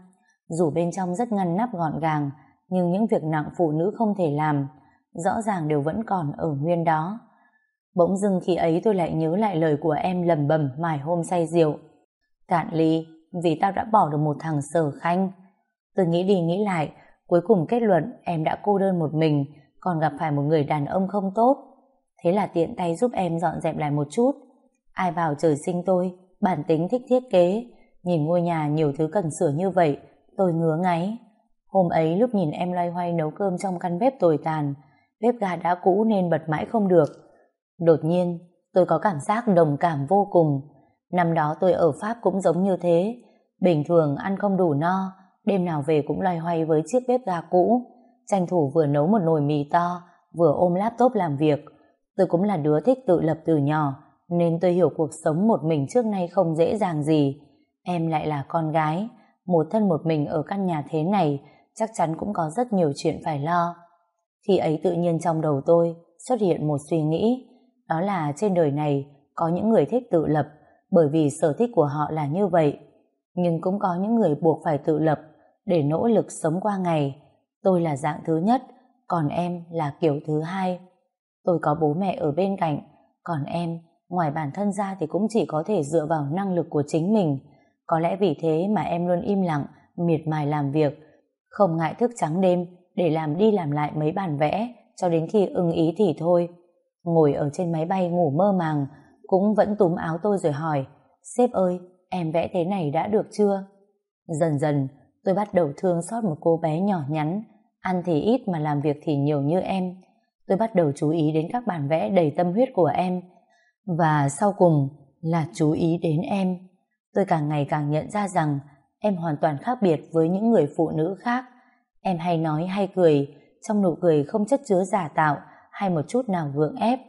Dù bên trong rất ngăn nắp gọn gàng, nhưng những việc nặng phụ nữ không thể làm, rõ ràng đều vẫn còn ở nguyên đó. Bỗng dưng khi ấy tôi lại nhớ lại lời của em lầm bầm mải hôm say rượu. Cạn ly, vì tao đã bỏ được một thằng sở khanh. Tôi nghĩ đi nghĩ lại, cuối cùng kết luận em đã cô đơn một mình, còn gặp phải một người đàn ông không tốt. Thế là tiện tay giúp em dọn dẹp lại một chút. Ai vào trời sinh tôi, bản tính thích thiết kế, nhìn ngôi nhà nhiều thứ cần sửa như vậy, tôi ngứa ngáy. Hôm ấy lúc nhìn em loay hoay nấu cơm trong căn bếp tồi tàn, bếp ga đã cũ nên bật mãi không được. Đột nhiên, tôi có cảm giác đồng cảm vô cùng. Năm đó tôi ở Pháp cũng giống như thế. Bình thường ăn không đủ no, đêm nào về cũng loay hoay với chiếc bếp ga cũ. Tranh thủ vừa nấu một nồi mì to, vừa ôm laptop làm việc. Tôi cũng là đứa thích tự lập từ nhỏ, nên tôi hiểu cuộc sống một mình trước nay không dễ dàng gì. Em lại là con gái, một thân một mình ở căn nhà thế này, chắc chắn cũng có rất nhiều chuyện phải lo. Khi ấy tự nhiên trong đầu tôi xuất hiện một suy nghĩ, đó là trên đời này có những người thích tự lập bởi vì sở thích của họ là như vậy. Nhưng cũng có những người buộc phải tự lập để nỗ lực sống qua ngày. Tôi là dạng thứ nhất, còn em là kiểu thứ hai. Tôi có bố mẹ ở bên cạnh, còn em, ngoài bản thân ra thì cũng chỉ có thể dựa vào năng lực của chính mình. Có lẽ vì thế mà em luôn im lặng, miệt mài làm việc, không ngại thức trắng đêm để làm đi làm lại mấy bản vẽ cho đến khi ưng ý thì thôi. Ngồi ở trên máy bay ngủ mơ màng, cũng vẫn túm áo tôi rồi hỏi, sếp ơi, em vẽ thế này đã được chưa? Dần dần, tôi bắt đầu thương xót một cô bé nhỏ nhắn, ăn thì ít mà làm việc thì nhiều như em. Tôi bắt đầu chú ý đến các bản vẽ đầy tâm huyết của em, và sau cùng là chú ý đến em. Tôi càng ngày càng nhận ra rằng em hoàn toàn khác biệt với những người phụ nữ khác. Em hay nói hay cười, trong nụ cười không chất chứa giả tạo hay một chút nào gượng ép.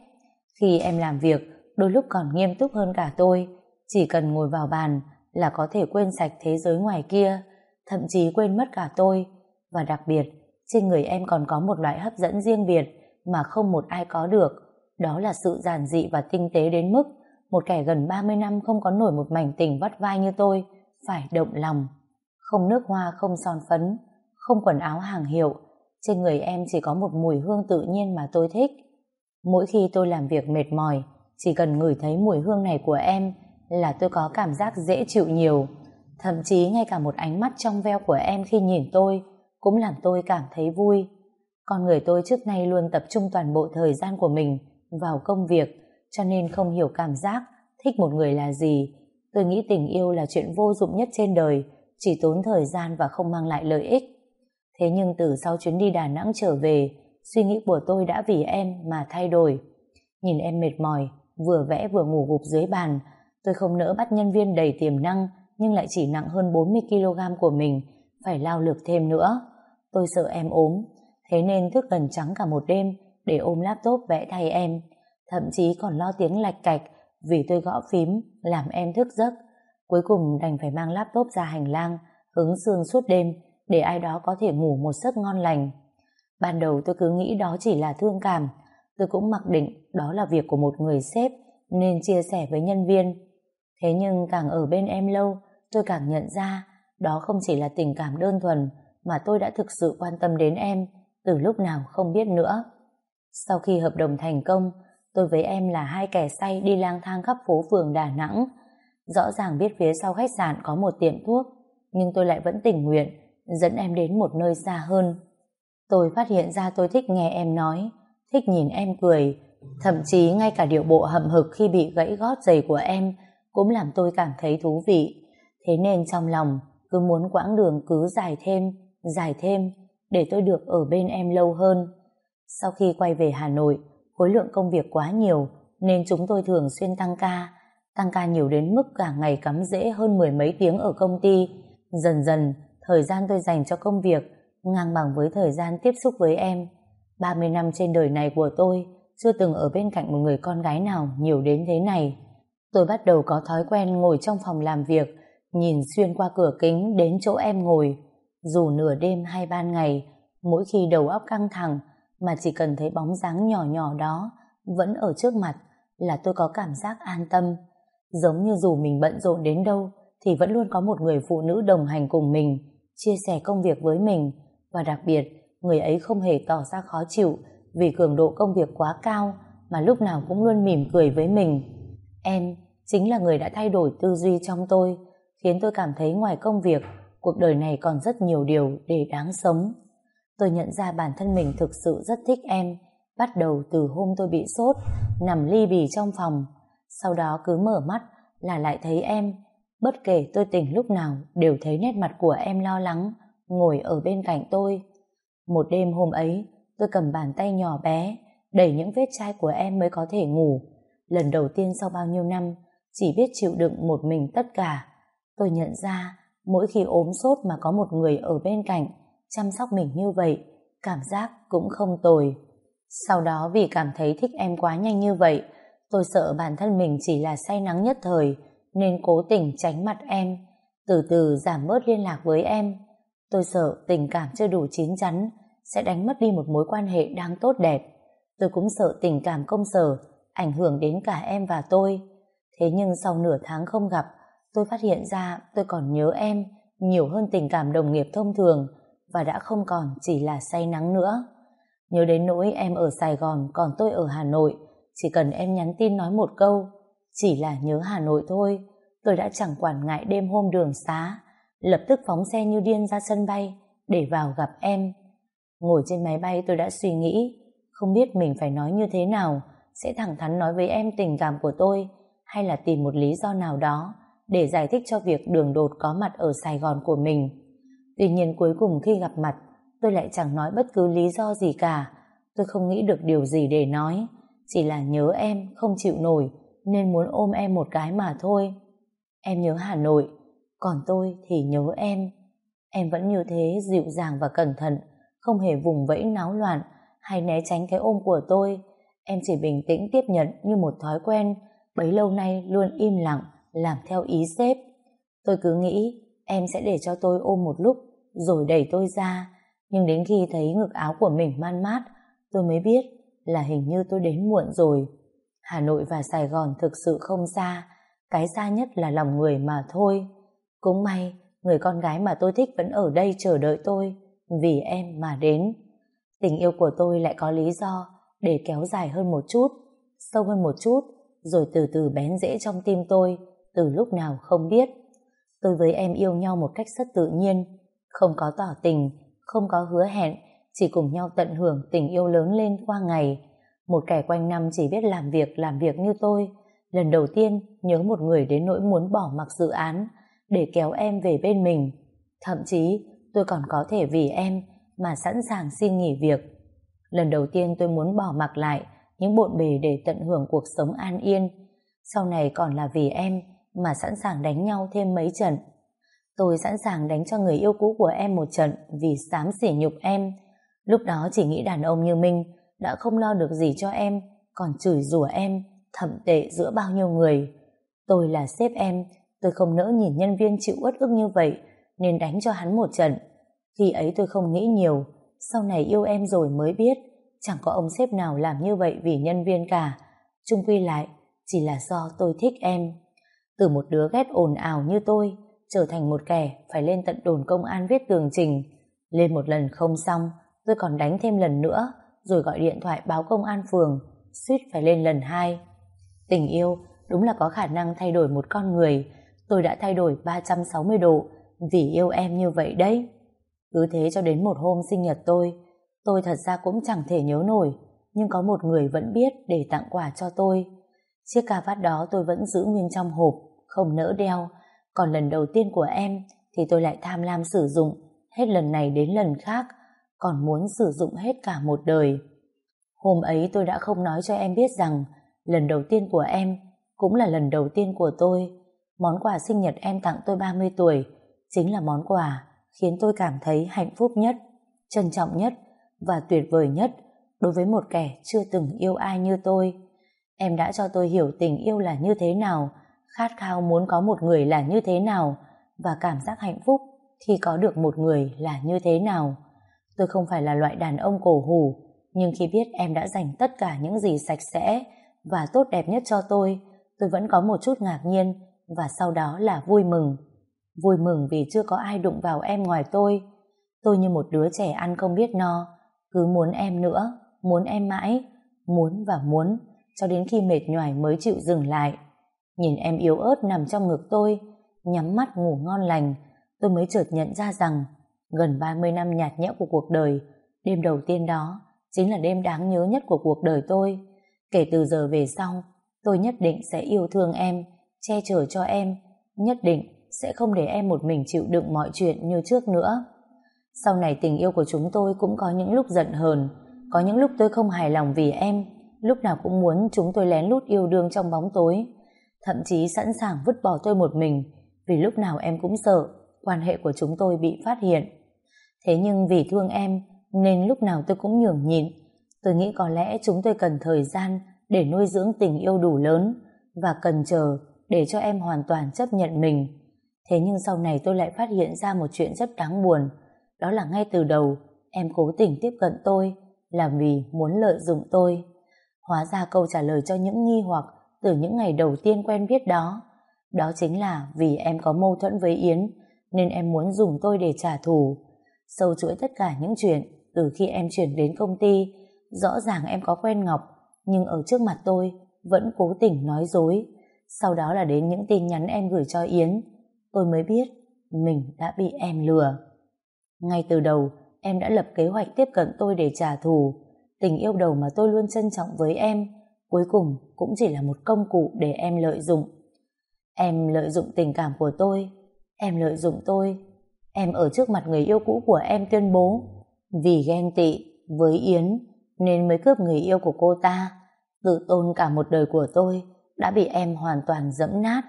Khi em làm việc, đôi lúc còn nghiêm túc hơn cả tôi. Chỉ cần ngồi vào bàn là có thể quên sạch thế giới ngoài kia, thậm chí quên mất cả tôi. Và đặc biệt, trên người em còn có một loại hấp dẫn riêng biệt mà không một ai có được. Đó là sự giản dị và tinh tế đến mức một kẻ gần 30 năm không có nổi một mảnh tình vắt vai như tôi phải động lòng. Không nước hoa, không son phấn, không quần áo hàng hiệu, trên người em chỉ có một mùi hương tự nhiên mà tôi thích. Mỗi khi tôi làm việc mệt mỏi, chỉ cần ngửi thấy mùi hương này của em là tôi có cảm giác dễ chịu nhiều. Thậm chí ngay cả một ánh mắt trong veo của em khi nhìn tôi cũng làm tôi cảm thấy vui. Con người tôi trước nay luôn tập trung toàn bộ thời gian của mình vào công việc cho nên không hiểu cảm giác thích một người là gì. Tôi nghĩ tình yêu là chuyện vô dụng nhất trên đời, chỉ tốn thời gian và không mang lại lợi ích. Thế nhưng từ sau chuyến đi Đà Nẵng trở về, suy nghĩ của tôi đã vì em mà thay đổi. Nhìn em mệt mỏi, vừa vẽ vừa ngủ gục dưới bàn, tôi không nỡ bắt nhân viên đầy tiềm năng nhưng lại chỉ nặng hơn 40kg của mình, phải lao lực thêm nữa. Tôi sợ em ốm, thế nên thức gần trắng cả một đêm để ôm laptop vẽ thay em, thậm chí còn lo tiếng lạch cạch vì tôi gõ phím làm em thức giấc. Cuối cùng đành phải mang laptop ra hành lang, hứng xương suốt đêm để ai đó có thể ngủ một giấc ngon lành. Ban đầu tôi cứ nghĩ đó chỉ là thương cảm, tôi cũng mặc định đó là việc của một người sếp nên chia sẻ với nhân viên. Thế nhưng càng ở bên em lâu, tôi càng nhận ra đó không chỉ là tình cảm đơn thuần mà tôi đã thực sự quan tâm đến em từ lúc nào không biết nữa. Sau khi hợp đồng thành công, tôi với em là hai kẻ say đi lang thang khắp phố phường Đà Nẵng. Rõ ràng biết phía sau khách sạn có một tiệm thuốc, nhưng tôi lại vẫn tình nguyện dẫn em đến một nơi xa hơn. Tôi phát hiện ra tôi thích nghe em nói, thích nhìn em cười, thậm chí ngay cả điệu bộ hậm hực khi bị gãy gót giày của em cũng làm tôi cảm thấy thú vị. Thế nên trong lòng cứ muốn quãng đường cứ dài thêm, dài thêm để tôi được ở bên em lâu hơn. Sau khi quay về Hà Nội, khối lượng công việc quá nhiều nên chúng tôi thường xuyên tăng ca, tăng ca nhiều đến mức cả ngày cắm rễ hơn mười mấy tiếng ở công ty. Dần dần, thời gian tôi dành cho công việc ngang bằng với thời gian tiếp xúc với em. 30 năm trên đời này của tôi chưa từng ở bên cạnh một người con gái nào nhiều đến thế này. Tôi bắt đầu có thói quen ngồi trong phòng làm việc, nhìn xuyên qua cửa kính đến chỗ em ngồi. Dù nửa đêm hay ban ngày, mỗi khi đầu óc căng thẳng mà chỉ cần thấy bóng dáng nhỏ nhỏ đó vẫn ở trước mặt là tôi có cảm giác an tâm. Giống như dù mình bận rộn đến đâu thì vẫn luôn có một người phụ nữ đồng hành cùng mình, chia sẻ công việc với mình và đặc biệt người ấy không hề tỏ ra khó chịu vì cường độ công việc quá cao mà lúc nào cũng luôn mỉm cười với mình. Em chính là người đã thay đổi tư duy trong tôi, khiến tôi cảm thấy ngoài công việc, cuộc đời này còn rất nhiều điều để đáng sống. Tôi nhận ra bản thân mình thực sự rất thích em, bắt đầu từ hôm tôi bị sốt, nằm ly bì trong phòng. Sau đó cứ mở mắt là lại thấy em, bất kể tôi tỉnh lúc nào đều thấy nét mặt của em lo lắng, ngồi ở bên cạnh tôi. Một đêm hôm ấy, tôi cầm bàn tay nhỏ bé, đẩy những vết chai của em mới có thể ngủ. Lần đầu tiên sau bao nhiêu năm, chỉ biết chịu đựng một mình tất cả. Tôi nhận ra, mỗi khi ốm sốt mà có một người ở bên cạnh, chăm sóc mình như vậy, cảm giác cũng không tồi. Sau đó vì cảm thấy thích em quá nhanh như vậy, tôi sợ bản thân mình chỉ là say nắng nhất thời, nên cố tình tránh mặt em, từ từ giảm bớt liên lạc với em. Tôi sợ tình cảm chưa đủ chín chắn, sẽ đánh mất đi một mối quan hệ đang tốt đẹp. Tôi cũng sợ tình cảm công sở ảnh hưởng đến cả em và tôi. Thế nhưng sau nửa tháng không gặp, tôi phát hiện ra tôi còn nhớ em nhiều hơn tình cảm đồng nghiệp thông thường và đã không còn chỉ là say nắng nữa. Nhớ đến nỗi em ở Sài Gòn còn tôi ở Hà Nội, chỉ cần em nhắn tin nói một câu, chỉ là nhớ Hà Nội thôi, tôi đã chẳng quản ngại đêm hôm đường xá, lập tức phóng xe như điên ra sân bay để vào gặp em. Ngồi trên máy bay tôi đã suy nghĩ, không biết mình phải nói như thế nào, sẽ thẳng thắn nói với em tình cảm của tôi, hay là tìm một lý do nào đó để giải thích cho việc đường đột có mặt ở Sài Gòn của mình. Tuy nhiên cuối cùng khi gặp mặt, tôi lại chẳng nói bất cứ lý do gì cả. Tôi không nghĩ được điều gì để nói, chỉ là nhớ em, không chịu nổi, nên muốn ôm em một cái mà thôi. Em nhớ Hà Nội, còn tôi thì nhớ em. Em vẫn như thế dịu dàng và cẩn thận, không hề vùng vẫy náo loạn hay né tránh cái ôm của tôi. Em chỉ bình tĩnh tiếp nhận như một thói quen, bấy lâu nay luôn im lặng, làm theo ý sếp. Tôi cứ nghĩ em sẽ để cho tôi ôm một lúc, rồi đẩy tôi ra. Nhưng đến khi thấy ngực áo của mình man mát, tôi mới biết là hình như tôi đến muộn rồi. Hà Nội và Sài Gòn thực sự không xa, cái xa nhất là lòng người mà thôi. Cũng may, người con gái mà tôi thích vẫn ở đây chờ đợi tôi, vì em mà đến. Tình yêu của tôi lại có lý do để kéo dài hơn một chút, sâu hơn một chút, rồi từ từ bén rễ trong tim tôi, từ lúc nào không biết. Tôi với em yêu nhau một cách rất tự nhiên, không có tỏ tình, không có hứa hẹn, chỉ cùng nhau tận hưởng tình yêu lớn lên qua ngày. Một kẻ quanh năm chỉ biết làm việc, làm việc như tôi, lần đầu tiên nhớ một người đến nỗi muốn bỏ mặc dự án để kéo em về bên mình. Thậm chí tôi còn có thể vì em mà sẵn sàng xin nghỉ việc. Lần đầu tiên tôi muốn bỏ mặc lại những bộn bề để tận hưởng cuộc sống an yên. Sau này còn là vì em mà sẵn sàng đánh nhau thêm mấy trận. Tôi sẵn sàng đánh cho người yêu cũ của em một trận vì dám sỉ nhục em. Lúc đó chỉ nghĩ đàn ông như Minh đã không lo được gì cho em, còn chửi rủa em, thậm tệ giữa bao nhiêu người. Tôi là sếp em, tôi không nỡ nhìn nhân viên chịu uất ức như vậy, nên đánh cho hắn một trận. Khi ấy tôi không nghĩ nhiều, sau này yêu em rồi mới biết, chẳng có ông sếp nào làm như vậy vì nhân viên cả. Chung quy lại, chỉ là do tôi thích em. Từ một đứa ghét ồn ào như tôi, trở thành một kẻ phải lên tận đồn công an viết tường trình, Lên một lần không xong, tôi còn đánh thêm lần nữa, rồi gọi điện thoại báo công an phường, suýt phải lên lần hai. Tình yêu đúng là có khả năng thay đổi một con người, tôi đã thay đổi 360 độ vì yêu em như vậy đấy. Cứ thế cho đến một hôm sinh nhật tôi, tôi thật ra cũng chẳng thể nhớ nổi, nhưng có một người vẫn biết để tặng quà cho tôi. Chiếc cà vạt đó tôi vẫn giữ nguyên trong hộp, không nỡ đeo, còn lần đầu tiên của em thì tôi lại tham lam sử dụng, hết lần này đến lần khác, còn muốn sử dụng hết cả một đời. Hôm ấy tôi đã không nói cho em biết rằng lần đầu tiên của em cũng là lần đầu tiên của tôi. Món quà sinh nhật em tặng tôi 30 tuổi chính là món quà khiến tôi cảm thấy hạnh phúc nhất, trân trọng nhất và tuyệt vời nhất đối với một kẻ chưa từng yêu ai như tôi. Em đã cho tôi hiểu tình yêu là như thế nào, khát khao muốn có một người là như thế nào và cảm giác hạnh phúc khi có được một người là như thế nào. Tôi không phải là loại đàn ông cổ hủ, nhưng khi biết em đã dành tất cả những gì sạch sẽ và tốt đẹp nhất cho tôi, tôi vẫn có một chút ngạc nhiên và sau đó là vui mừng. Vui mừng vì chưa có ai đụng vào em ngoài tôi. Tôi như một đứa trẻ ăn không biết no, cứ muốn em nữa, muốn em mãi, muốn và muốn, cho đến khi mệt nhoài mới chịu dừng lại. Nhìn em yếu ớt nằm trong ngực tôi, nhắm mắt ngủ ngon lành, tôi mới chợt nhận ra rằng gần 30 năm nhạt nhẽo của cuộc đời, đêm đầu tiên đó chính là đêm đáng nhớ nhất của cuộc đời tôi. Kể từ giờ về sau, tôi nhất định sẽ yêu thương em, che chở cho em, nhất định sẽ không để em một mình chịu đựng mọi chuyện như trước nữa. Sau này tình yêu của chúng tôi cũng có những lúc giận hờn, có những lúc tôi không hài lòng vì em, lúc nào cũng muốn chúng tôi lén lút yêu đương trong bóng tối, thậm chí sẵn sàng vứt bỏ tôi một mình, vì lúc nào em cũng sợ quan hệ của chúng tôi bị phát hiện. Thế nhưng vì thương em, nên lúc nào tôi cũng nhường nhịn. Tôi nghĩ có lẽ chúng tôi cần thời gian để nuôi dưỡng tình yêu đủ lớn và cần chờ để cho em hoàn toàn chấp nhận mình. Thế nhưng sau này tôi lại phát hiện ra một chuyện rất đáng buồn. Đó là ngay từ đầu, em cố tình tiếp cận tôi là vì muốn lợi dụng tôi. Hóa ra câu trả lời cho những nghi hoặc từ những ngày đầu tiên quen biết đó. Đó chính là vì em có mâu thuẫn với Yến nên em muốn dùng tôi để trả thù. Sâu chuỗi tất cả những chuyện từ khi em chuyển đến công ty rõ ràng em có quen Ngọc nhưng ở trước mặt tôi vẫn cố tình nói dối. Sau đó là đến những tin nhắn em gửi cho Yến tôi mới biết mình đã bị em lừa. Ngay từ đầu em đã lập kế hoạch tiếp cận tôi để trả thù. Tình yêu đầu mà tôi luôn trân trọng với em cuối cùng cũng chỉ là một công cụ để em lợi dụng. Em lợi dụng tình cảm của tôi, em lợi dụng tôi, em ở trước mặt người yêu cũ của em tuyên bố vì ghen tị với Yến nên mới cướp người yêu của cô ta, tự tôn cả một đời của tôi đã bị em hoàn toàn dẫm nát.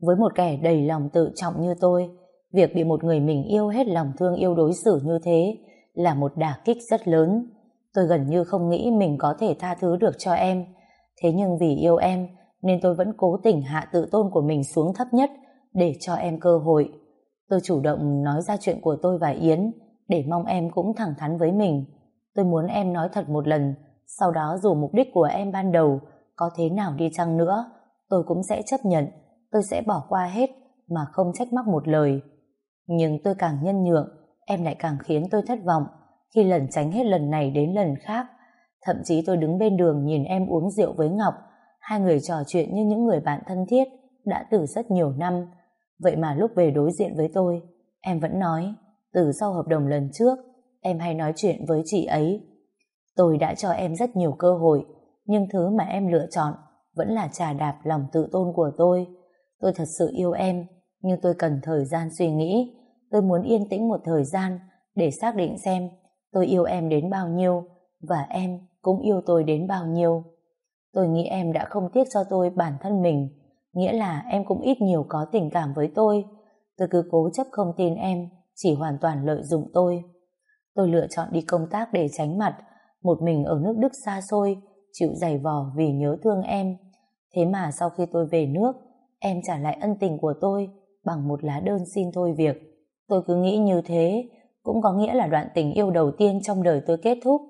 Với một kẻ đầy lòng tự trọng như tôi, việc bị một người mình yêu hết lòng thương yêu đối xử như thế là một đả kích rất lớn. Tôi gần như không nghĩ mình có thể tha thứ được cho em, Thế nhưng vì yêu em nên tôi vẫn cố tình hạ tự tôn của mình xuống thấp nhất để cho em cơ hội. Tôi chủ động nói ra chuyện của tôi và Yến để mong em cũng thẳng thắn với mình. Tôi muốn em nói thật một lần, sau đó dù mục đích của em ban đầu có thế nào đi chăng nữa, tôi cũng sẽ chấp nhận, tôi sẽ bỏ qua hết mà không trách móc một lời. Nhưng tôi càng nhân nhượng, em lại càng khiến tôi thất vọng khi lần tránh hết lần này đến lần khác. Thậm chí tôi đứng bên đường nhìn em uống rượu với Ngọc, hai người trò chuyện như những người bạn thân thiết đã từ rất nhiều năm. Vậy mà lúc về đối diện với tôi, em vẫn nói, từ sau hợp đồng lần trước, em hay nói chuyện với chị ấy. Tôi đã cho em rất nhiều cơ hội, nhưng thứ mà em lựa chọn vẫn là trà đạp lòng tự tôn của tôi. Tôi thật sự yêu em, nhưng tôi cần thời gian suy nghĩ. Tôi muốn yên tĩnh một thời gian để xác định xem tôi yêu em đến bao nhiêu và em cũng yêu tôi đến bao nhiêu. Tôi nghĩ em đã không tiếc cho tôi bản thân mình, nghĩa là em cũng ít nhiều có tình cảm với tôi. Tôi cứ cố chấp không tin em, chỉ hoàn toàn lợi dụng tôi. Tôi lựa chọn đi công tác để tránh mặt, một mình ở nước Đức xa xôi, chịu dày vò vì nhớ thương em. Thế mà sau khi tôi về nước, em trả lại ân tình của tôi bằng một lá đơn xin thôi việc. Tôi cứ nghĩ như thế, cũng có nghĩa là đoạn tình yêu đầu tiên trong đời tôi kết thúc.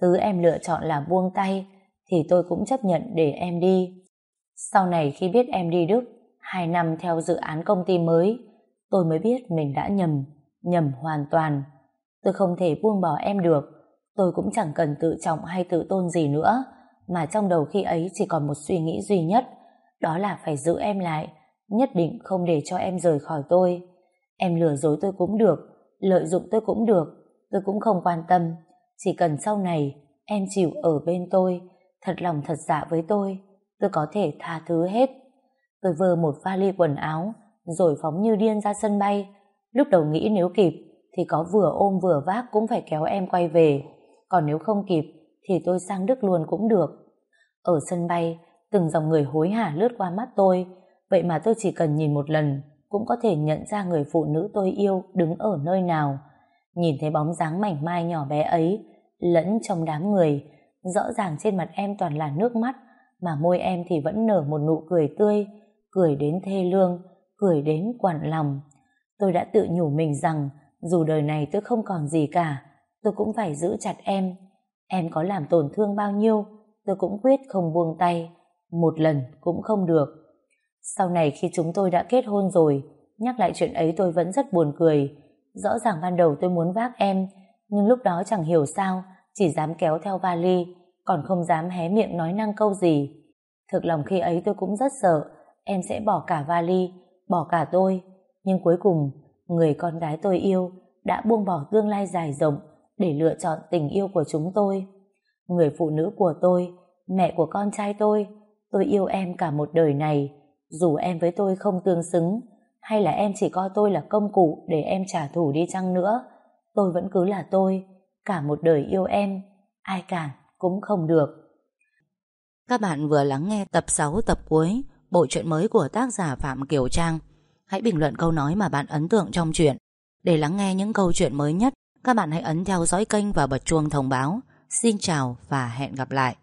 Thứ em lựa chọn là buông tay thì tôi cũng chấp nhận để em đi. Sau này khi biết em đi Đức, hai năm theo dự án công ty mới, tôi mới biết mình đã nhầm, nhầm hoàn toàn. Tôi không thể buông bỏ em được. Tôi cũng chẳng cần tự trọng hay tự tôn gì nữa, mà trong đầu khi ấy chỉ còn một suy nghĩ duy nhất, đó là phải giữ em lại, nhất định không để cho em rời khỏi tôi. Em lừa dối tôi cũng được, lợi dụng tôi cũng được, tôi cũng không quan tâm. Chỉ cần sau này em chịu ở bên tôi, thật lòng thật dạ với tôi, tôi có thể tha thứ hết. Tôi vơ một vali quần áo, rồi phóng như điên ra sân bay. Lúc đầu nghĩ nếu kịp, thì có vừa ôm vừa vác cũng phải kéo em quay về. Còn nếu không kịp, thì tôi sang Đức luôn cũng được. Ở sân bay, từng dòng người hối hả lướt qua mắt tôi, vậy mà tôi chỉ cần nhìn một lần, cũng có thể nhận ra người phụ nữ tôi yêu đứng ở nơi nào. Nhìn thấy bóng dáng mảnh mai nhỏ bé ấy, lẫn trong đám người, rõ ràng trên mặt em toàn là nước mắt, mà môi em thì vẫn nở một nụ cười tươi, cười đến thê lương, cười đến quặn lòng. Tôi đã tự nhủ mình rằng, dù đời này tôi không còn gì cả, tôi cũng phải giữ chặt em. Em có làm tổn thương bao nhiêu, tôi cũng quyết không buông tay, một lần cũng không được. Sau này khi chúng tôi đã kết hôn rồi, nhắc lại chuyện ấy tôi vẫn rất buồn cười. Rõ ràng ban đầu tôi muốn vác em, nhưng lúc đó chẳng hiểu sao, chỉ dám kéo theo vali, còn không dám hé miệng nói năng câu gì. Thực lòng khi ấy tôi cũng rất sợ, em sẽ bỏ cả vali, bỏ cả tôi. Nhưng cuối cùng, người con gái tôi yêu đã buông bỏ tương lai dài rộng để lựa chọn tình yêu của chúng tôi. Người phụ nữ của tôi, mẹ của con trai tôi, tôi yêu em cả một đời này, dù em với tôi không tương xứng, hay là em chỉ coi tôi là công cụ để em trả thù đi chăng nữa, tôi vẫn cứ là tôi, cả một đời yêu em, ai cản cũng không được. Các bạn vừa lắng nghe tập 6 tập cuối bộ truyện mới của tác giả Phạm Kiều Trang. Hãy bình luận câu nói mà bạn ấn tượng trong truyện. Để lắng nghe những câu chuyện mới nhất, các bạn hãy ấn theo dõi kênh và bật chuông thông báo. Xin chào và hẹn gặp lại.